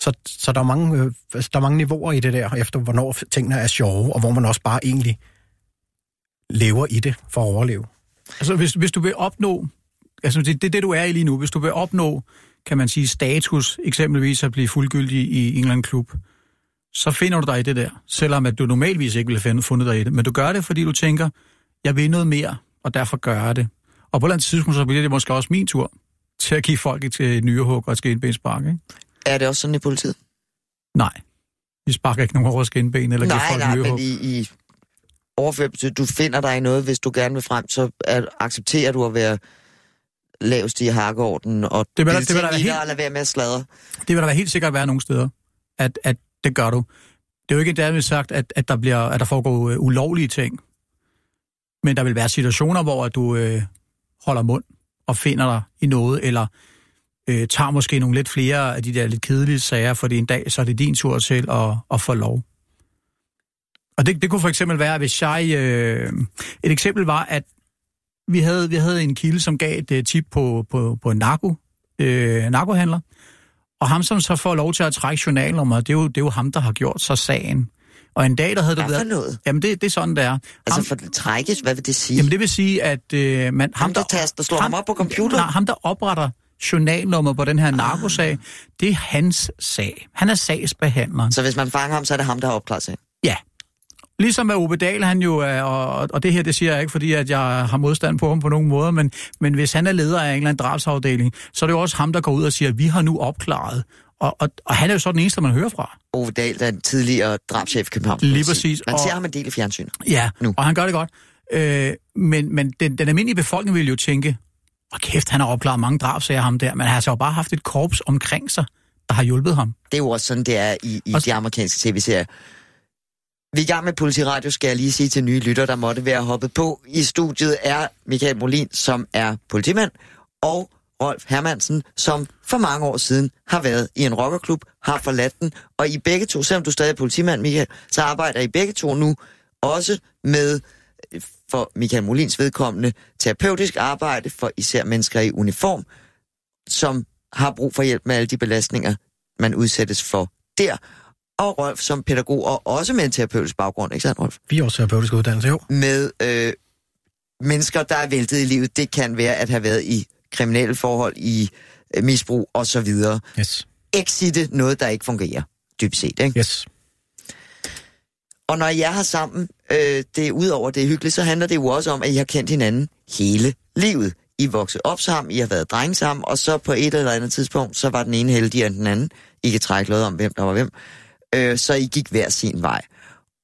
Så, så der, er mange, øh, altså, der er mange niveauer i det der, efter hvornår tingene er sjove, og hvor man også bare egentlig lever i det for at overleve. Altså, hvis, hvis du vil opnå, altså det, det er det, du er i lige nu, hvis du vil opnå, kan man sige, status, eksempelvis at blive fuldgyldig i en eller anden klub, så finder du dig i det der, selvom at du normalvis ikke ville have fundet dig i det. Men du gør det, fordi du tænker, jeg vil noget mere, og derfor gør jeg det. Og på et eller andet tidspunkt, så bliver det måske også min tur til at give folk et, et nyrehug og et skinbenspark, ikke? Er det også sådan i politiet? Nej. Vi sparker ikke nogen over skinben eller giver nej, folk nej, nyrehug. men i, i overført betydning, du finder dig i noget, hvis du gerne vil frem, så er, accepterer du at være lavest i hakkeorden, og Det vil der- det vil der dig, helt- lade være med at sladre. Det vil der helt sikkert være nogle steder, at, at det gør du. Det er jo ikke dermed sagt, at, at, der, bliver, at der foregår øh, ulovlige ting. Men der vil være situationer, hvor at du øh, holder mund og finder dig i noget, eller øh, tager måske nogle lidt flere af de der lidt kedelige sager, fordi en dag, så er det din tur til at, at få lov. Og det, det kunne for eksempel være, hvis jeg... Øh, et eksempel var, at vi havde, vi havde en kilde, som gav et øh, tip på, på, på en narko, øh, narkohandler, og ham, som så får lov til at trække journalnummeret, det er jo, det er jo ham, der har gjort sig sagen. Og en dag, der havde det været... noget? Jamen, det, det er sådan, det er. Altså ham, for det trækkes, hvad vil det sige? Jamen, det vil sige, at øh, man, ham, der taster, slår ham op på computeren? Nej, ham, der opretter journalnummer på den her narkosag, det er hans sag. Han er sagsbehandleren. Så hvis man fanger ham, så er det ham, der har opklaret sig. Ja. Ligesom Ove Dahl, han jo er, og, og det her, det siger jeg ikke, fordi at jeg har modstand på ham på nogen måde, men, men hvis han er leder af en eller anden drabsafdeling, så er det jo også ham, der går ud og siger, at vi har nu opklaret. Og, og, og han er jo så den eneste, man hører fra. Ove Dahl, der er en tidligere drabschef i København. Lige præcis, Man og- ser ham en del i fjernsynet. Ja, Nu. og han gør det godt. Øh, men men den, den almindelige befolkning vil jo tænke, hvor kæft, han har opklaret mange drabsager, ham der, men han har så jo bare haft et korps omkring sig, der har hjulpet ham. Det er jo også sådan, det er i, i Og- de amerikanske tv-serier. Vi er i gang med Politiradio, skal jeg lige sige til nye lytter, der måtte være hoppet på. I studiet er Michael Molin, som er politimand, og Rolf Hermansen, som for mange år siden har været i en rockerklub, har forladt den, og I begge to, selvom du stadig er politimand, Michael, så arbejder I begge to nu også med, for Michael Molins vedkommende, terapeutisk arbejde for især mennesker i uniform, som har brug for hjælp med alle de belastninger, man udsættes for der. Og Rolf som pædagog, og også med en terapeutisk baggrund, ikke sandt, Rolf? Fire års terapeutisk uddannelse, jo. Med øh, mennesker, der er væltet i livet. Det kan være at have været i kriminelle forhold, i øh, misbrug osv. Yes. Exitte noget, der ikke fungerer, dybt set. Ikke? Yes. Og når jeg har sammen, øh, det er udover det er hyggeligt, så handler det jo også om, at I har kendt hinanden hele livet. I er vokset op sammen, I har været drenge sammen, og så på et eller andet tidspunkt, så var den ene heldigere end den anden. I kan trække noget om, hvem der var hvem. Øh, så I gik hver sin vej.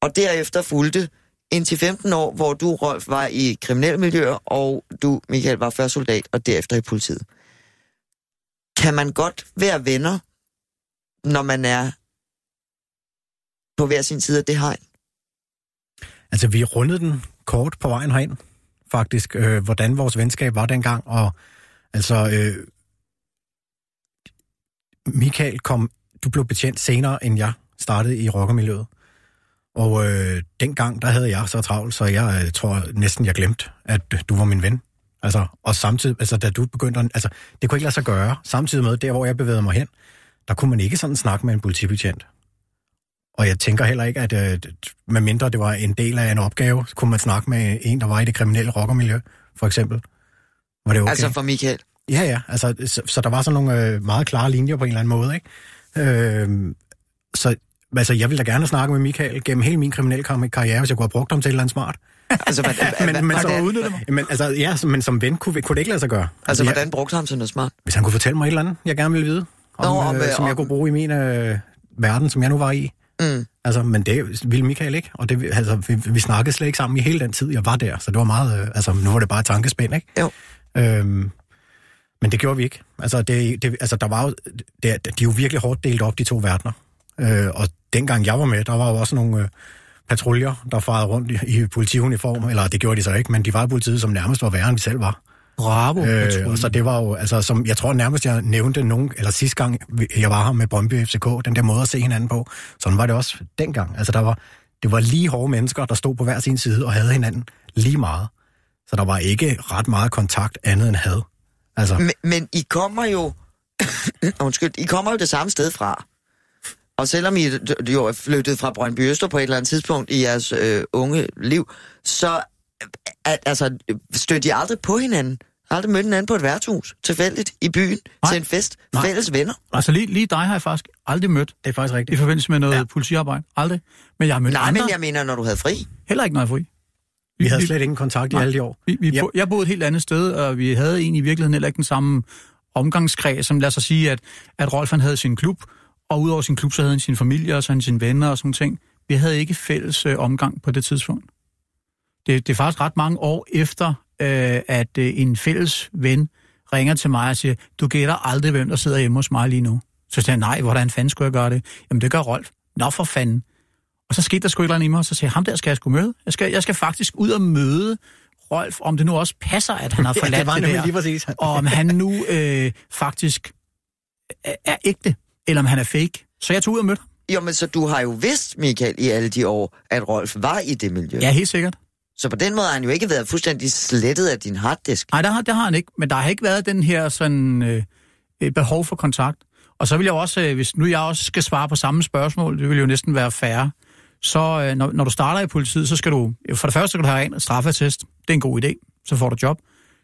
Og derefter fulgte indtil 15 år, hvor du, Rolf, var i kriminelle miljøer, og du, Michael, var først soldat, og derefter i politiet. Kan man godt være venner, når man er på hver sin side af det hegn? Altså, vi rundede den kort på vejen herind, faktisk, øh, hvordan vores venskab var dengang, og altså, øh, Michael kom, du blev betjent senere, end jeg startede i rockermiljøet. Og øh, dengang, der havde jeg så travlt, så jeg øh, tror næsten, jeg glemte, at øh, du var min ven. Altså, og samtidig, altså, da du begyndte, at, altså, det kunne ikke lade sig gøre. Samtidig med, der hvor jeg bevægede mig hen, der kunne man ikke sådan snakke med en politibetjent. Og jeg tænker heller ikke, at øh, med mindre det var en del af en opgave, så kunne man snakke med en, der var i det kriminelle rockermiljø, for eksempel. Var det okay? Altså for Michael, Ja, ja. Altså, så, så der var sådan nogle øh, meget klare linjer på en eller anden måde, ikke? Øh, så altså, jeg ville da gerne snakke med Michael gennem hele min kriminelle karriere, hvis jeg kunne have brugt ham til et eller andet smart. Altså, hvad, men, men, hvordan, så, men, altså, ja, men som ven kunne, kunne det ikke lade sig gøre. altså, jeg, hvordan brugte han til noget smart? Hvis han kunne fortælle mig et eller andet, jeg gerne ville vide, om, Nå, om, øh, som om- jeg kunne bruge i min øh, verden, som jeg nu var i. Mm. Altså, men det ville Michael ikke, og det, altså, vi, vi snakkede slet ikke sammen i hele den tid, jeg var der, så det var meget, øh, altså, nu var det bare et tankespænd, ikke? Jo. Øhm, men det gjorde vi ikke. Altså, det, det, altså der var jo, det, de er jo virkelig hårdt delt op, de to verdener. Øh, og dengang jeg var med, der var jo også nogle øh, patruljer, der farede rundt i, i politiuniform, eller det gjorde de så ikke, men de var i politiet, som nærmest var værre, end vi selv var. Bravo. Øh, og så det var jo, altså, som jeg tror nærmest, jeg nævnte nogen, eller sidste gang, jeg var her med Brøndby FCK, den der måde at se hinanden på, sådan var det også dengang. Altså, der var, det var lige hårde mennesker, der stod på hver sin side og havde hinanden lige meget. Så der var ikke ret meget kontakt andet end had. Altså, Men, men I kommer jo... <coughs> undskyld, I kommer jo det samme sted fra. Og selvom I jo er flyttet fra Brøndby Øster på et eller andet tidspunkt i jeres øh, unge liv, så øh, at, altså, stødte I aldrig på hinanden. Aldrig mødte hinanden på et værtshus, tilfældigt, i byen, Nej. Til en fest, Nej. Fælles venner. Altså lige, lige dig har jeg faktisk aldrig mødt det er faktisk i rigtigt. forbindelse med noget ja. Politiarbejde. Aldrig. Men jeg har mødt Nej, andre. men jeg mener, når du havde fri. Heller ikke, når jeg fri. Vi havde slet ingen kontakt i Nej. alle de år. Vi, vi, Ja. ja. Jeg boede et helt andet sted, og vi havde egentlig i virkeligheden heller ikke den samme omgangskreds, som lad os sige, at, at Rolf han havde sin klub, og udover sin klub, så havde han sin familie, og så han sine venner og sådan ting. Vi havde ikke fælles øh, omgang på det tidspunkt. Det, det er faktisk ret mange år efter, øh, at øh, en fælles ven ringer til mig og siger, du gætter aldrig, hvem der sidder hjemme hos mig lige nu. Så siger jeg, nej, hvordan fanden skulle jeg gøre det? Jamen, det gør Rolf. Nå for fanden. Og så skete der sgu et eller andet i mig, og så sagde jeg, ham der skal jeg sgu møde. Jeg skal, jeg skal faktisk ud og møde Rolf, om det nu også passer, at han har <laughs> Ja, forladt det var det, der. lige præcis. Og om han nu øh, faktisk er ægte, eller om han er fake. Så jeg tog ud og mødte ham. Jo, men så du har jo vidst, Michael, i alle de år, at Rolf var i det miljø. Ja, helt sikkert. Så på den måde har han jo ikke været fuldstændig slettet af din harddisk. Nej, det har, det har han ikke. Men der har ikke været den her sådan, øh, øh, behov for kontakt. Og så vil jeg også, øh, hvis nu jeg også skal svare på samme spørgsmål, det vil jo næsten være færre. Så øh, når, når du starter i politiet, så skal du, for det første skal du have en straffetest. Det er en god idé. Så får du job.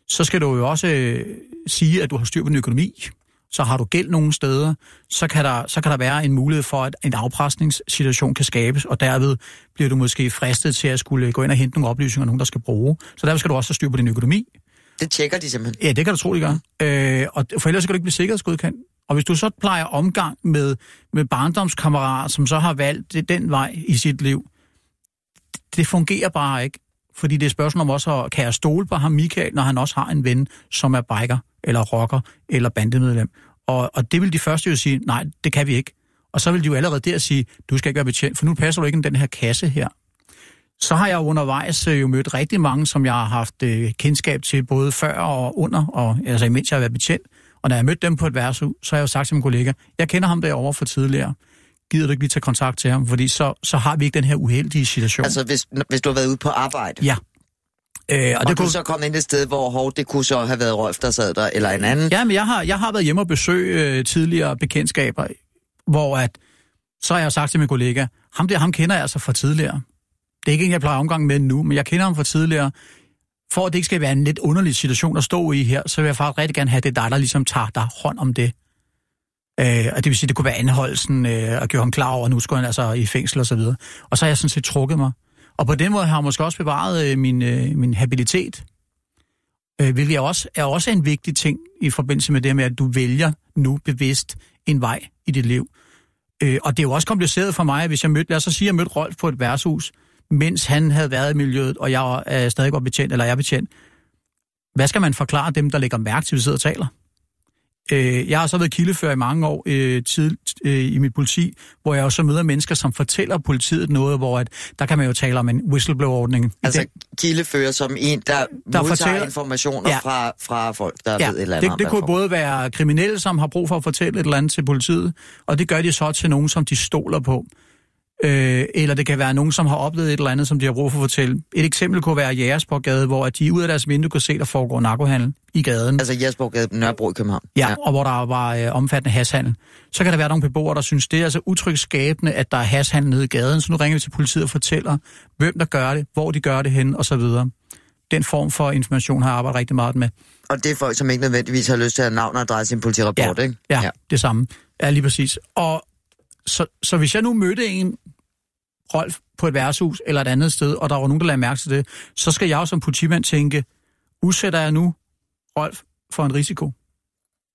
Så skal du jo også øh, sige, at du har styr på din økonomi. Så har du gæld nogle steder. Så kan, der, så kan der være en mulighed for, at en afpresningssituation kan skabes, og derved bliver du måske fristet til at skulle gå ind og hente nogle oplysninger nogen, der skal bruge. Så derfor skal du også have styr på din økonomi. Det tjekker de simpelthen. Ja, det kan du tro, de gør. Øh, og for ellers kan du ikke blive sikkerhedsgodkendt. Og hvis du så plejer omgang med, med barndomskammerater, som så har valgt den vej i sit liv, det fungerer bare ikke. Fordi det er et spørgsmål om også, kan jeg stole på ham, Michael, når han også har en ven, som er biker, eller rocker, eller bandemedlem. Og, og det vil de første jo sige, nej, det kan vi ikke. Og så vil de jo allerede der sige, du skal ikke være betjent, for nu passer du ikke i den her kasse her. Så har jeg undervejs øh, jo mødt rigtig mange, som jeg har haft øh, kendskab til, både før og under, og altså imens jeg har været betjent. Og når jeg mødte dem på et værtshus, så har jeg jo sagt til min kollega, jeg kender ham derovre for tidligere. Gider du ikke lige tage kontakt til ham? Fordi så, så har vi ikke den her uheldige situation. Altså, hvis, hvis du har været ude på arbejde, Ja. Øh, og og det kunne, så kom ind et sted, hvor hov, det kunne så have været Rolf, der sad der, eller en anden. Ja, men jeg har, jeg har været hjemme og besøge øh, tidligere bekendtskaber, hvor at, så har jeg sagt til min kollega, ham der, ham kender jeg altså fra tidligere. Det er ikke en, jeg plejer omgang med nu, men jeg kender ham fra tidligere. For at det ikke skal være en lidt underlig situation at stå i her, så vil jeg faktisk rigtig gerne have, at det er dig, der ligesom tager dig hånd om det. Øh, og det vil sige, det kunne være anholdelsen, øh, og gøre ham klar over, at nu skulle han altså i fængsel og så videre. Og så har jeg sådan set trukket mig. Og på den måde har jeg måske også bevaret øh, min, øh, min habilitet. Øh, hvilket også, er også en vigtig ting i forbindelse med det med, at du vælger nu bevidst en vej i dit liv. Øh, og det er jo også kompliceret for mig, hvis jeg mødte, lad os så sige, at jeg mødte Rolf på et værtshus, mens han havde været i miljøet, og jeg er stadig var betjent, eller jeg er betjent. Hvad skal man forklare dem, der lægger mærke til, at vi sidder og taler? Øh, jeg har så været kildefører i mange år øh, tid, øh, i mit politi, hvor jeg også møder mennesker, som fortæller politiet noget, hvor at, der kan man jo tale om en whistleblower-ordning. Altså den- kildefører som en, der, Der modtager fortæller- informationer Ja. fra, fra folk, der Ja, ved et eller andet det, det kunne både være kriminelle, som har brug for at fortælle et eller andet til politiet, og det gør de så til nogen, som de stoler på. Øh, eller det kan være nogen, som har oplevet et eller andet, som de har brug for at fortælle. Et eksempel kunne være Jægersborggade, hvor at de ud af deres vindue kunne se, der foregår narkohandel i gaden. Altså Jespergade, Nørrebro i København. Ja, ja, og hvor der var øh, omfattende hashandel. Så kan der være nogle beboere, der synes, det er altså utrygskabende, at der er hashandel nede i gaden, så nu ringer vi til politiet og fortæller, hvem der gør det, hvor de gør det hen, og så videre. den form for information har jeg arbejdet rigtig meget med. Og det er folk, som ikke nødvendigvis har lyst til at navn og adresse i en politirapport, ja. ikke? Ja, ja, det samme. Ja, lige præcis. Og så, så hvis jeg nu mødte en, Rolf, på et værtshus eller et andet sted, og der var nogen, der lagde mærke til det, så skal jeg jo som politimand tænke, udsætter jeg nu Rolf for en risiko?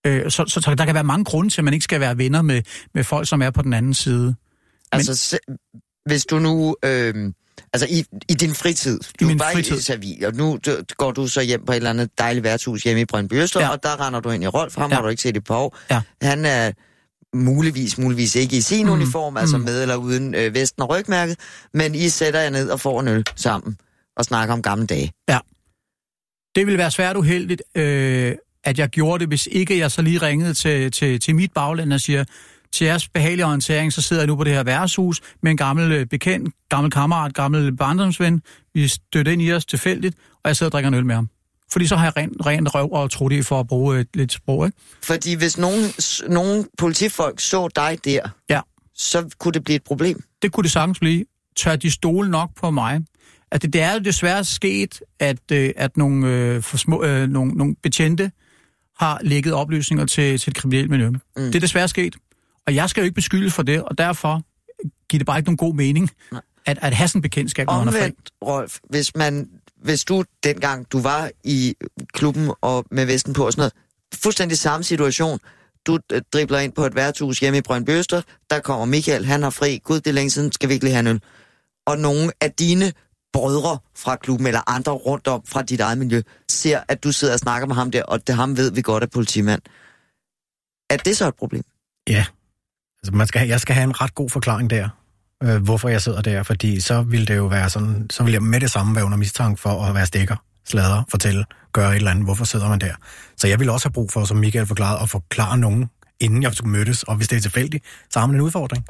Øh, så, så, så der kan være mange grunde til, at man ikke skal være venner med, med folk, som er på den anden side. Altså, se, hvis du nu... Øh, altså, i, i din fritid. I du min var fritid. i Sevilla, og nu du, går du så hjem på et eller andet dejligt værtshus hjemme i Brøndby Øster, Ja. og der render du ind i Rolf. Ham Ja. har du ikke set i par år. Ja. Han er muligvis, muligvis ikke i sin Mm. uniform, altså Mm. med eller uden øh, vesten og rygmærket, men I sætter jer ned og får en øl sammen og snakker om gamle dage. Det ville være svært uheldigt, øh, at jeg gjorde det, hvis ikke jeg så lige ringede til, til, til mit bagland og siger, til jeres behagelige orientering, så sidder jeg nu på det her værtshus med en gammel øh, bekendt, gammel kammerat, gammel barndomsven. Vi støtter ind i os tilfældigt, og jeg sidder og drikker en øl med ham. Fordi så har jeg rent, rent røv og trutte for at bruge et lidt sprog, ikke? Fordi hvis nogen, nogen politifolk så dig der, Ja. så kunne det blive et problem. Det kunne det sagtens blive. Tør de stole nok på mig? At det, det er jo desværre sket, at, øh, at nogle, øh, for små, øh, nogle, nogle betjente har lægget oplysninger til, til et kriminelt miljø. Mm. Det er desværre sket. Og jeg skal jo ikke beskyldes for det, og derfor giver det bare ikke nogen god mening, Nej. at, at have sådan en bekendtskab, når man er fri. Omvendt, Rolf, hvis, man, hvis du dengang, du var i klubben og med vesten på og sådan noget, fuldstændig samme situation, du øh, dribler ind på et værtshus hjemme i Brøndby Øster, der kommer Michael, han har fri, gud, det er længe siden, skal vi ikke lige have en øl. Og nogle af dine brødre fra klubben, eller andre rundt om fra dit eget miljø, ser, at du sidder og snakker med ham der, og det ham ved vi godt er politimand. Er det så et problem? Ja. Altså, man skal jeg skal have en ret god forklaring der, øh, hvorfor jeg sidder der, fordi så vil det jo være sådan, så vil jeg med det samme være under mistanke for at være stikker, slader, fortælle, gøre et eller andet, hvorfor sidder man der. Så jeg vil også have brug for, som Michael forklarede, at forklare nogen, inden jeg skulle mødes, og hvis det er tilfældigt, så har man en udfordring.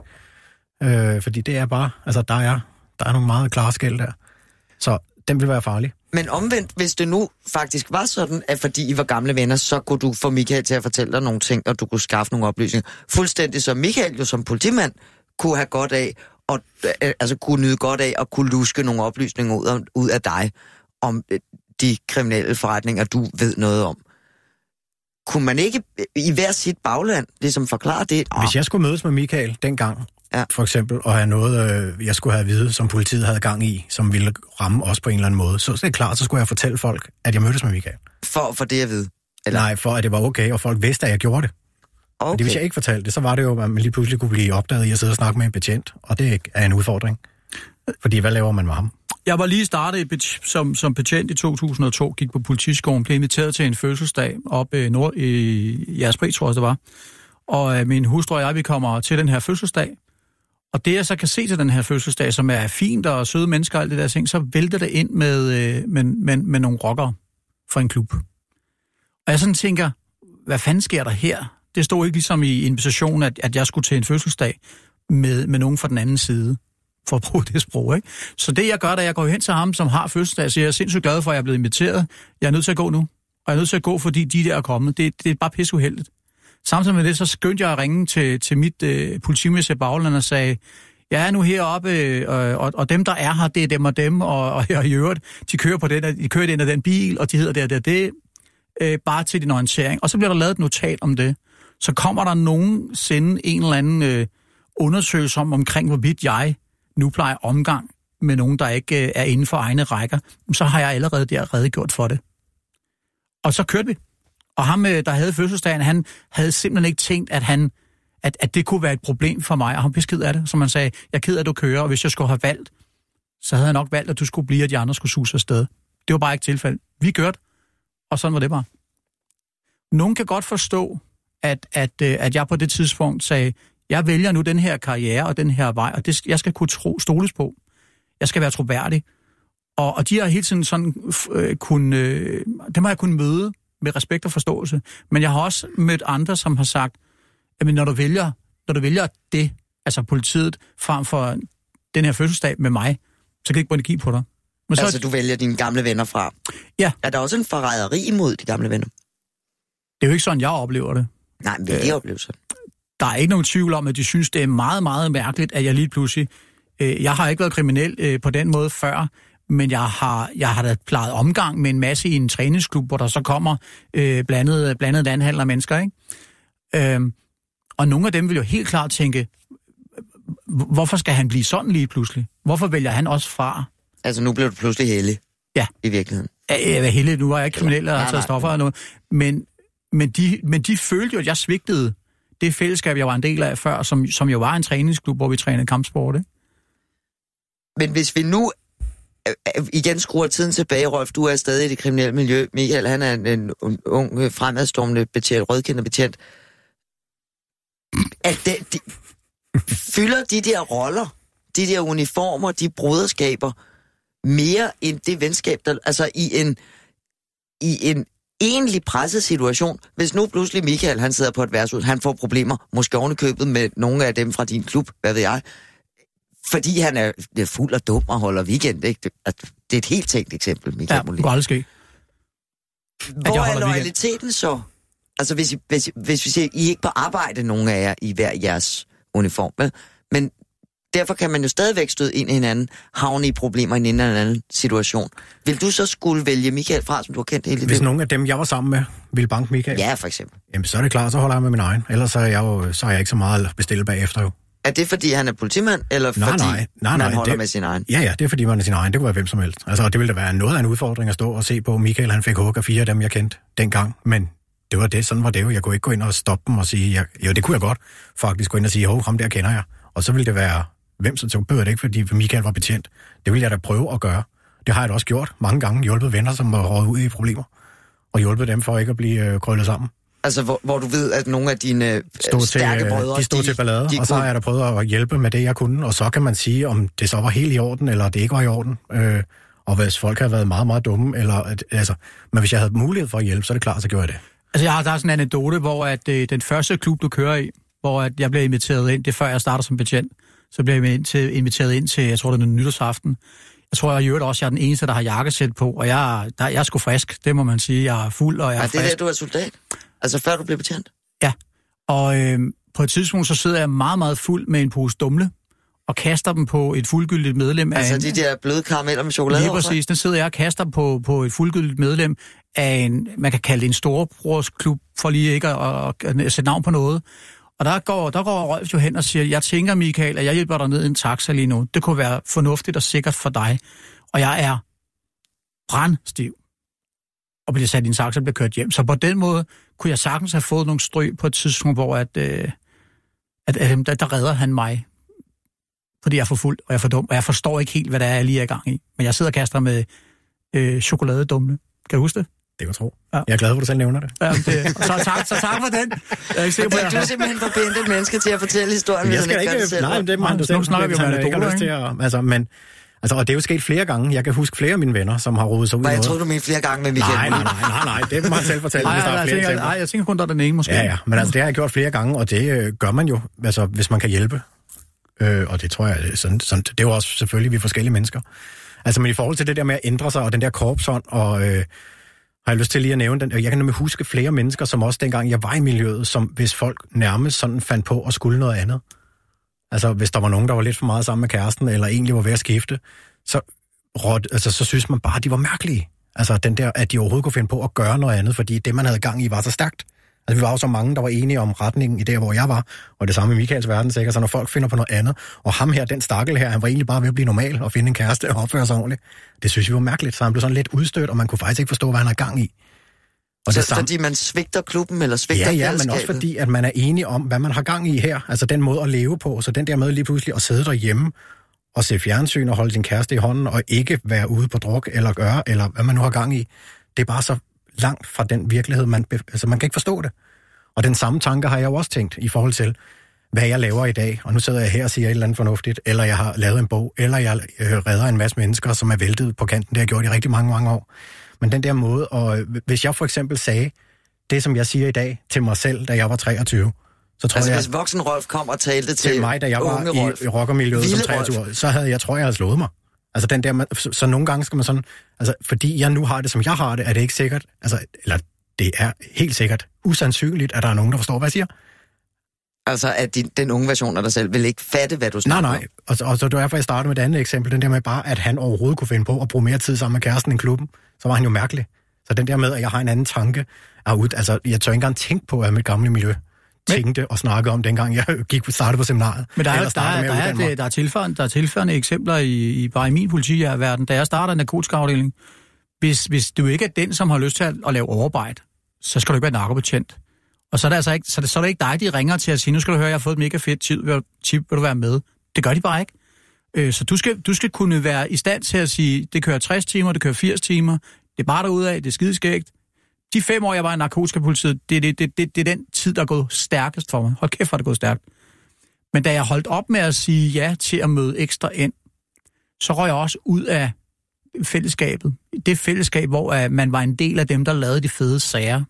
Øh, fordi det er bare, altså der er, der er nogle meget klare skæld der. Så den vil være farlig. Men omvendt, hvis det nu faktisk var sådan, at fordi I var gamle venner, så kunne du få Michael til at fortælle dig nogle ting, og du kunne skaffe nogle oplysninger. Fuldstændig som Michael jo som politimand kunne have godt af, og, øh, altså kunne nyde godt af at kunne luske nogle oplysninger ud af, ud af dig om øh, de kriminelle forretninger, du ved noget om. Kunne man ikke øh, i hver sit bagland ligesom forklare det? Hvis jeg skulle mødes med Michael dengang, Ja. for eksempel, og have noget, øh, jeg skulle have at vide, som politiet havde gang i, som ville ramme os på en eller anden måde, så, så er det klart, så skulle jeg fortælle folk, at jeg mødtes med Michael. For, for det at vide? Eller? Nej, for at det var okay, og folk vidste, at jeg gjorde det. Okay. Fordi hvis jeg ikke fortalte det, så var det jo, at man lige pludselig kunne blive opdaget i at sidde og snakke med en betjent, og det er en udfordring. Fordi hvad laver man med ham? Jeg var lige startet som, som betjent i 2002, gik på politiskolen, blev inviteret til en fødselsdag op i, Nord, i Jasper, tror jeg det var. Og øh, min hustru og jeg, vi kommer til den her fødselsdag. Og det, jeg så kan se til den her fødselsdag, som er fint og søde mennesker og alt det der ting, så vælter det ind med, øh, med, med, med nogle rockere fra en klub. Og jeg sådan tænker, hvad fanden sker der her? Det stod ikke ligesom i invitationen, at, at jeg skulle til en fødselsdag med, med nogen fra den anden side for at bruge det sprog, ikke? Så det, jeg gør, da jeg går hen til ham, som har fødselsdag, siger, jeg er sindssygt glad for, at jeg er blevet inviteret. Jeg er nødt til at gå nu. Og jeg er nødt til at gå, fordi de der er kommet. Det, det er bare pisseuheldigt. Samtidig med det, så skyndte jeg at ringe til, til mit øh, politimester bagland og sagde, jeg er nu heroppe, øh, og, og dem, der er her, det er dem og dem, og, og, og i øvrigt, de kører, på den, de kører i den og den bil, og de hedder det og det og det, øh, bare til din orientering. Og så bliver der lavet et notat om det. Så kommer der nogensinde en eller anden øh, undersøgelse om, omkring hvorvidt jeg nu plejer omgang med nogen, der ikke øh, er inden for egne rækker, så har jeg allerede der redegjort for det. Og så kørte vi. Og ham, øh, der havde fødselsdagen, han havde simpelthen ikke tænkt, at, han, at, at det kunne være et problem for mig. Og han blev ked af det, som man sagde, jeg er ked af, at du kører, og hvis jeg skulle have valgt, så havde jeg nok valgt, at du skulle blive, og de andre skulle suse afsted. Det var bare ikke tilfældet. Vi kørte, og sådan var det bare. Nogen kan godt forstå, at, at, øh, at jeg på det tidspunkt sagde, jeg vælger nu den her karriere og den her vej, og det, jeg skal kunne tro, stoles på. Jeg skal være troværdig. Og, og de har hele tiden sådan øh, kun, øh, dem har jeg kunnet møde med respekt og forståelse. Men jeg har også mødt andre, som har sagt, at når du vælger, når du vælger det, altså politiet, frem for den her fødselsdag med mig, så kan jeg ikke bruge energi på dig. Men så, Altså, du vælger dine gamle venner fra. Ja. Er der også en forræderi imod de gamle venner? det er jo ikke sådan, jeg oplever det. Nej, men vil de opleve sådan? der er ikke nogen tvivl om, at de synes, det er meget, meget mærkeligt, at jeg lige pludselig... Øh, jeg har ikke været kriminel øh, på den måde før, men jeg har, jeg har da plejet omgang med en masse i en træningsklub, hvor der så kommer øh, blandet, blandet landhandler mennesker, ikke? Øhm, og nogle af dem vil jo helt klart tænke, hvorfor skal han blive sådan lige pludselig? Hvorfor vælger han også fra? Altså, nu blev du pludselig heldig. Ja. I virkeligheden. Jeg er heldig, nu er jeg ikke kriminel og har taget stoffer og noget. Men, men, de, men de følte jo, at jeg svigtede det fællesskab, jeg var en del af før, som, som jo var en træningsklub, hvor vi trænede kampsport. Ikke? Men hvis vi nu øh, øh, igen skruer tiden tilbage, Rolf, du er stadig i det kriminelle miljø. Michael, han er en, en ung, øh, fremadstormende betjent, rødkendt betjent. At det, de, fylder de der roller, de der uniformer, de broderskaber, mere end det venskab, der, altså i en, i en egentlig presset situation. Hvis nu pludselig Michael, han sidder på et værtshus, han får problemer, måske ovenikøbet med nogle af dem fra din klub, hvad ved jeg, fordi han er, fuld og dum og holder weekend. Ikke? Det, det er et helt tænkt eksempel, Michael Ja, ja, det Molin. aldrig ske. Hvor er loyaliteten så? Altså hvis, I- hvis, hvis vi siger, I er ikke på arbejde, nogen af jer, i hver jeres uniform, men derfor kan man jo stadigvæk støde ind i hinanden, havne i problemer i en eller anden situation. Vil du så skulle vælge Michael fra, som du har kendt hele Hvis nogle af dem, jeg var sammen med, ville banke Michael, Ja, for eksempel. jamen, så er det klart, så holder jeg med min egen. Ellers så er jeg, jo, så er jeg ikke så meget at bestille bagefter jo. Er det, fordi han er politimand, eller Nej, fordi nej, nej, nej, man holder det- med sin egen? Ja, ja, det er fordi, man er sin egen. Det kunne være hvem som helst. Altså, det ville da være noget af en udfordring at stå og se på. Michael, han fik hug af fire af dem, jeg kendte dengang. Men det var det, sådan var det jo. Jeg kunne ikke gå ind og stoppe dem og sige, jeg, jo, det kunne jeg godt faktisk gå ind og sige, hov, ham der kender jeg. Og så ville det være, hvem så tog det ikke, fordi Michael var betjent. Det ville jeg da prøve at gøre. Det har jeg da også gjort mange gange. Hjulpet venner, som var røget ud i problemer. Og hjulpet dem for ikke at blive øh, krøllet sammen. Altså, hvor, hvor du ved, at nogle af dine øh, stod til, stærke øh, brødre... de stod til ballade, de og så har jeg da prøvet at hjælpe med det, jeg kunne, og så kan man sige, om det så var helt i orden, eller det ikke var i orden, øh, og hvis folk har været meget, meget dumme, eller, at, altså, men hvis jeg havde mulighed for at hjælpe, så er det klart, så gjorde jeg det. Altså, jeg har der er sådan en anekdote, hvor at, øh, den første klub, du kører i, hvor at jeg blev inviteret ind, det er før jeg starter som betjent, så blev jeg ind til, inviteret ind til, jeg tror, det er nytårsaften. Jeg tror, jeg i øvrigt også, jeg er den eneste, der har jakkesæt på, og jeg, der, jeg er sgu frisk, det må man sige. Jeg er fuld, og jeg er, Er det frisk. der, du er soldat? Altså, før du blev betjent? Ja, og øh, på et tidspunkt, så sidder jeg meget, meget fuld med en pose dumle, og kaster dem på et fuldgyldigt medlem af Altså, de der bløde karameller med chokolade Lige præcis. Den sidder jeg og kaster på, på et fuldgyldigt medlem af en, man kan kalde det en storebrorsklub, for lige ikke at, at, at sætte navn på noget. Og der går, der går Rolf jo hen og siger, jeg tænker, Michael, at jeg hjælper dig ned i en taxa lige nu. Det kunne være fornuftigt og sikkert for dig. Og jeg er brandstiv og bliver sat i en taxa og bliver kørt hjem. Så på den måde kunne jeg sagtens have fået nogle stryg på et tidspunkt, hvor at, øh, at, at, der, der redder han mig. Fordi jeg er for fuld, og jeg er for dum, og jeg forstår ikke helt, hvad der er, jeg lige er i gang i. Men jeg sidder og kaster med øh, chokoladedumle. Kan du huske det? Det kan jeg tro. Ja. Jeg er glad for, at du selv nævner det. Ja, det så, tak, så tak for den. Jeg er ikke sikker på, er jeg du simpelthen for pænt et menneske til at fortælle historien, Men hvis jeg han skal ikke gør det ikke... selv. Nej, det må han Nu snakker vi om ikke anekdoter, lyst til at... Altså, men, altså, og det er jo sket flere gange. Jeg kan huske flere af mine venner, som har rodet sig ud i jeg troede, du mente flere gange med Michael. Nej, nej, nej, nej, nej, det må han selv fortælle, Nej, hvis der er jeg, flere tænker, nej, jeg tænker kun, der er den ene måske. Ja, ja, men altså, det har jeg gjort flere gange, og det øh, gør man jo, altså, hvis man kan hjælpe. Øh, og det tror jeg, det er sådan, sådan, det er jo også selvfølgelig, vi er forskellige mennesker. Altså, men i forhold til det der med at ændre sig, og den der korpsånd, og øh, har jeg lyst til lige at nævne den, jeg kan nemlig huske flere mennesker, som også dengang jeg var i miljøet, som hvis folk nærmest sådan fandt på at skulle noget andet. Altså, hvis der var nogen, der var lidt for meget sammen med kæresten, eller egentlig var ved at skifte, så, råd, altså, så synes man bare, at de var mærkelige. Altså, den der, at de overhovedet kunne finde på at gøre noget andet, fordi det, man havde gang i, var så stærkt. Altså, vi var jo så mange, der var enige om retningen i der, hvor jeg var, og det samme i Michaels verden, sikkert. Så når folk finder på noget andet, og ham her, den stakkel her, han var egentlig bare ved at blive normal og finde en kæreste og opføre sig ordentligt. Det synes vi var mærkeligt, så han blev sådan lidt udstødt, og man kunne faktisk ikke forstå, hvad han havde gang i. Og Så, det samme, fordi man svigter klubben, eller svigter ja, ja, men også fordi, at man er enige om, hvad man har gang i her. Altså den måde at leve på, så den der måde lige pludselig at sidde derhjemme og se fjernsyn og holde din kæreste i hånden, og ikke være ude på druk eller gøre, eller hvad man nu har gang i, det er bare så langt fra den virkelighed, man, altså man kan ikke forstå det. Og den samme tanke har jeg jo også tænkt i forhold til, hvad jeg laver i dag, og nu sidder jeg her og siger et eller andet fornuftigt, eller jeg har lavet en bog, eller jeg øh, redder en masse mennesker, som er væltet på kanten. Det har jeg gjort i rigtig mange, mange år. Men den der måde, og øh, hvis jeg for eksempel sagde det, som jeg siger i dag til mig selv, da jeg var 23, så tror Altså, jeg, hvis voksen Rolf kom og talte til, til mig, da jeg var Rolf, i, rockermiljøet som Vilde 23 år, så havde jeg, tror jeg, havde slået mig. Altså den der, man, så, så nogle gange skal man sådan, altså fordi jeg nu har det, som jeg har det, er det ikke sikkert, altså, eller det er helt sikkert usandsynligt, at der er nogen, der forstår, hvad jeg siger. Altså, at din, den unge version af dig selv vil ikke fatte, hvad du Nej, snakker nej. Og, så- og så det var derfor, jeg startede med et andet eksempel. Den der med bare, at han overhovedet kunne finde på at bruge mere tid sammen med kæresten end klubben. Så var han jo mærkelig. Så den der med, at jeg har en anden tanke, er ud, altså, jeg tør ikke engang tænke på, at mit gamle miljø tænkte og snakkede om, dengang jeg <laughs> gik startede på seminaret. Men der er, der, er, der, er, uddanne mig. der, der, er tilfærende, der er tilfærende eksempler i, i, bare i min politiverden. Da jeg starter en narkotikaafdeling, hvis, hvis du ikke er den, som har lyst til at, at lave overarbejde, så skal du ikke være narkobetjent. Og så er, det altså ikke, så, er det, så er det ikke dig, de ringer til at sige, nu skal du høre, jeg har fået et mega fedt tip, vil, tip, vil du være med? Det gør de bare ikke. Øh, så du skal, du skal kunne være i stand til at sige, det kører 60 timer, det kører 80 timer, det er bare derudad, det er skideskægt. De fem år, jeg var i narkotikapolitiet, det, det, det, det, det er den tid, der er gået stærkest for mig. Hold kæft, hvor det gået stærkt. Men da jeg holdt op med at sige ja til at møde ekstra ind, så røg jeg også ud af fællesskabet. Det fællesskab, hvor uh, man var en del af dem, der lavede de fede sager.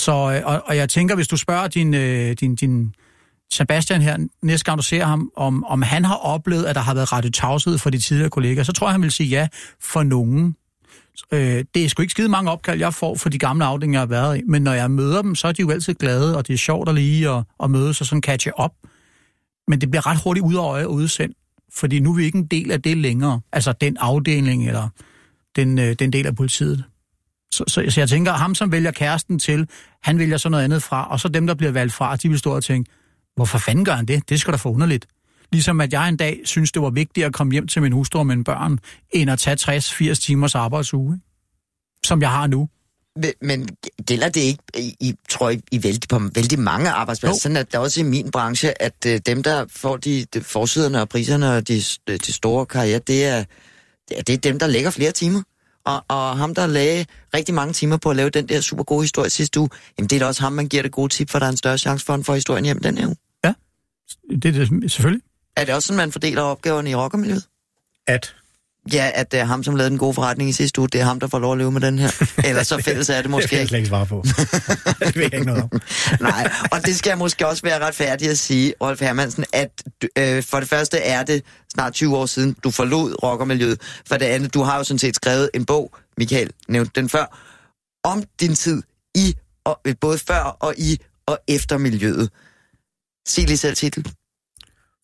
Så, øh, og, og jeg tænker, hvis du spørger din, øh, din, din Sebastian her, næste gang du ser ham, om, om han har oplevet, at der har været rettet tavshed for de tidligere kolleger, så tror jeg, han vil sige ja for nogen. Øh, det er sgu ikke skide mange opkald, jeg får for de gamle afdelinger, jeg har været i, men når jeg møder dem, så er de jo altid glade, og det er sjovt at lige at, at mødes og sådan catche op. Men det bliver ret hurtigt ud af øje og udsendt, fordi nu er vi ikke en del af det længere, altså den afdeling eller den, øh, den del af politiet. Så, så, så jeg tænker, ham som vælger kæresten til, han vælger så noget andet fra, og så dem, der bliver valgt fra, de vil stå og tænke, hvorfor fanden gør han det? Det skal da for underligt. Ligesom at jeg en dag synes, det var vigtigt at komme hjem til min hustru og mine børn, end at tage 60-80 timers arbejdsuge, som jeg har nu. Men, men gælder det ikke, i, tror jeg, i vældig, på vældig mange arbejdspladser? Sådan at der også i min branche, at øh, dem, der får de, de forsiderne og priserne og de, de store karriere, det er, det er, dem, der lægger flere timer. Og, og ham, der lagde rigtig mange timer på at lave den der super gode historie sidste uge, jamen det er da også ham, man giver det gode tip, for der er en større chance for, at han får historien hjem den her uge. Det er det selvfølgelig. Er det også sådan, man fordeler opgaverne i rockermiljøet? At Ja, at det er ham, som lavede den gode forretning i sidste uge, det er ham, der får lov at leve med den her. <laughs> Eller så fælles er det det måske jeg ikke. ikke svare på. <laughs> det ved jeg ikke noget om. <laughs> Nej, og det skal jeg måske også være retfærdig at sige, Rolf Hermansen, at øh, for det første er det snart 20 år siden, du forlod rockermiljøet. For det andet, du har jo sådan set skrevet en bog, Michael nævnte den før, om din tid i, og, øh, både før og i og efter miljøet. Sig lige selv titel.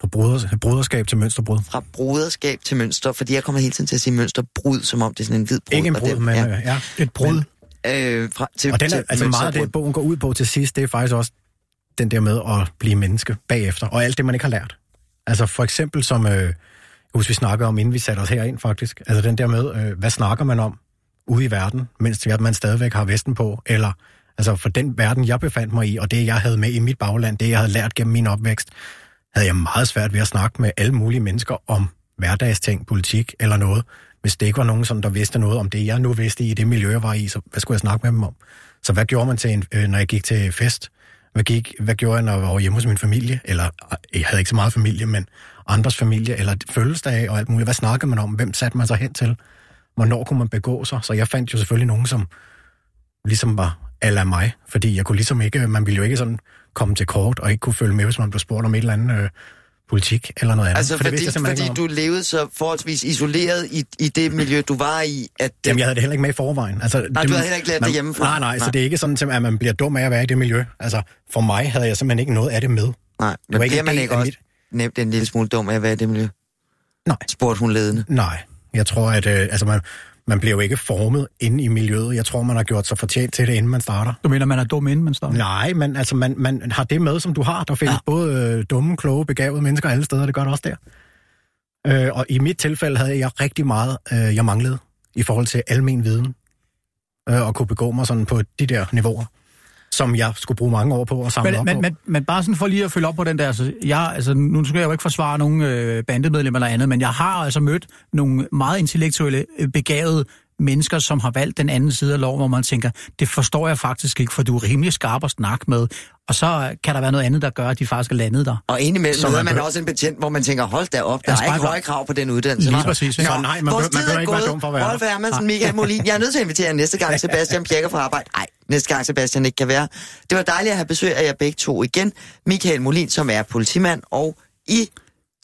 Fra broders, broderskab til mønsterbrud. Fra broderskab til mønster, fordi jeg kommer hele tiden til at sige mønsterbrud, som om det er sådan en hvid brud. Ikke en brud, men ja. ja. ja. Et brud. Øh, fra, til, Og den er, til altså meget af det, bogen går ud på til sidst, det er faktisk også den der med at blive menneske bagefter, og alt det, man ikke har lært. Altså for eksempel som, øh, jeg husker, vi snakkede om, inden vi satte os herind faktisk, altså den der med, øh, hvad snakker man om ude i verden, mens man stadigvæk har Vesten på, eller altså for den verden, jeg befandt mig i, og det, jeg havde med i mit bagland, det, jeg havde lært gennem min opvækst, havde jeg meget svært ved at snakke med alle mulige mennesker om hverdagsting, politik eller noget, hvis det ikke var nogen, som der vidste noget om det, jeg nu vidste i det miljø, jeg var i, så hvad skulle jeg snakke med dem om? Så hvad gjorde man til en, øh, når jeg gik til fest? Hvad, gik, hvad gjorde jeg, når jeg var hjemme hos min familie? Eller, øh, jeg havde ikke så meget familie, men andres familie, eller fødselsdage og alt muligt. Hvad snakkede man om? Hvem satte man sig hen til? Hvornår kunne man begå sig? Så jeg fandt jo selvfølgelig nogen, som ligesom var ala mig, fordi jeg kunne ligesom ikke, man ville jo ikke sådan komme til kort og ikke kunne følge med, hvis man blev spurgt om et eller andet øh, politik eller noget andet. Altså For det fordi, vidste fordi du levede så forholdsvis isoleret i, i det miljø, du var i, at... om. Jamen, jeg havde det heller ikke med i forvejen. Altså, Nej, det, du havde heller ikke lært det hjemmefra. Nej, nej, så Nej. det er ikke sådan, at man bliver dum af at være i det miljø. Altså, for mig havde jeg simpelthen ikke noget af det med. nej, men bliver man ikke også mit- nemt en lille smule dum af at være i det miljø? Nej. Spurgte hun ledende. Nej, jeg tror, at øh, altså, man, man bliver jo ikke formet inde i miljøet. Jeg tror, man har gjort sig fortjent til det, inden man starter. Du mener, man er dum inden man starter? Nej, men altså, man, man har det med, som du har. Der findes ja. både øh, dumme, kloge, begavede mennesker alle steder, det gør det også der. Øh, og i mit tilfælde havde jeg rigtig meget, øh, jeg manglede i forhold til almen viden. Øh, og kunne begå mig sådan på de der niveauer, som jeg skulle bruge mange år på at samle Men, op men, på. men, men bare sådan for lige at følge op på den der, altså, jeg, altså, nu skal jeg jo ikke forsvare nogen øh, bandemedlemmer eller andet, men jeg har altså mødt nogle meget intellektuelle, øh, begavede mennesker, som har valgt den anden side af loven, hvor man tænker, det forstår jeg faktisk ikke, for du er rimelig skarp at snakke med. Og så kan der være noget andet, der gør, at de faktisk er landet der. Og indimellem Så man man også en betjent, hvor man tænker, hold da op, der Ja, er ikke høje krav på den uddannelse. Lige præcis, ikke? Så nej, man vores man er ikke være dum for at være Rolf. Hermansen, Michael Molin. Jeg er nødt til at invitere næste gang Sebastian Pjekker fra arbejde. Nej, næste gang Sebastian ikke kan være. Det var dejligt at have besøg af jer begge to igen. Michael Molin, som er politimand, og i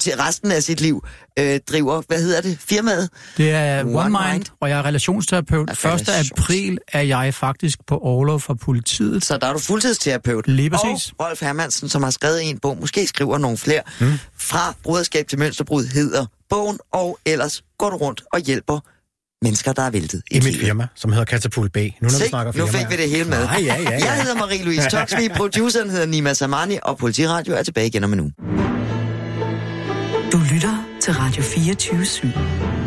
til resten af sit liv øh, driver, hvad hedder det, firmaet? Det er One One, Mind, Mind. og jeg er relationsterapeut. Ja, 1. relations- april er jeg faktisk på overlov fra politiet. Så der er du fuldtidsterapeut. Lige præcis. Og Rolf Hermansen, som har skrevet en bog, måske skriver nogle flere, mm. fra broderskab til mønsterbrud hedder bogen, og ellers går du rundt og hjælper mennesker, der er væltet I mit livet. firma, som hedder Katapult B. Nu når vi Se, snakker nu firmaer. fik vi det hele med. Nej, ja, ja, ja. Jeg hedder Marie-Louise Toksvig, produceren hedder Nima Samani, og Politiradio er tilbage igen om en uge. Lytter til Radio 24 /7.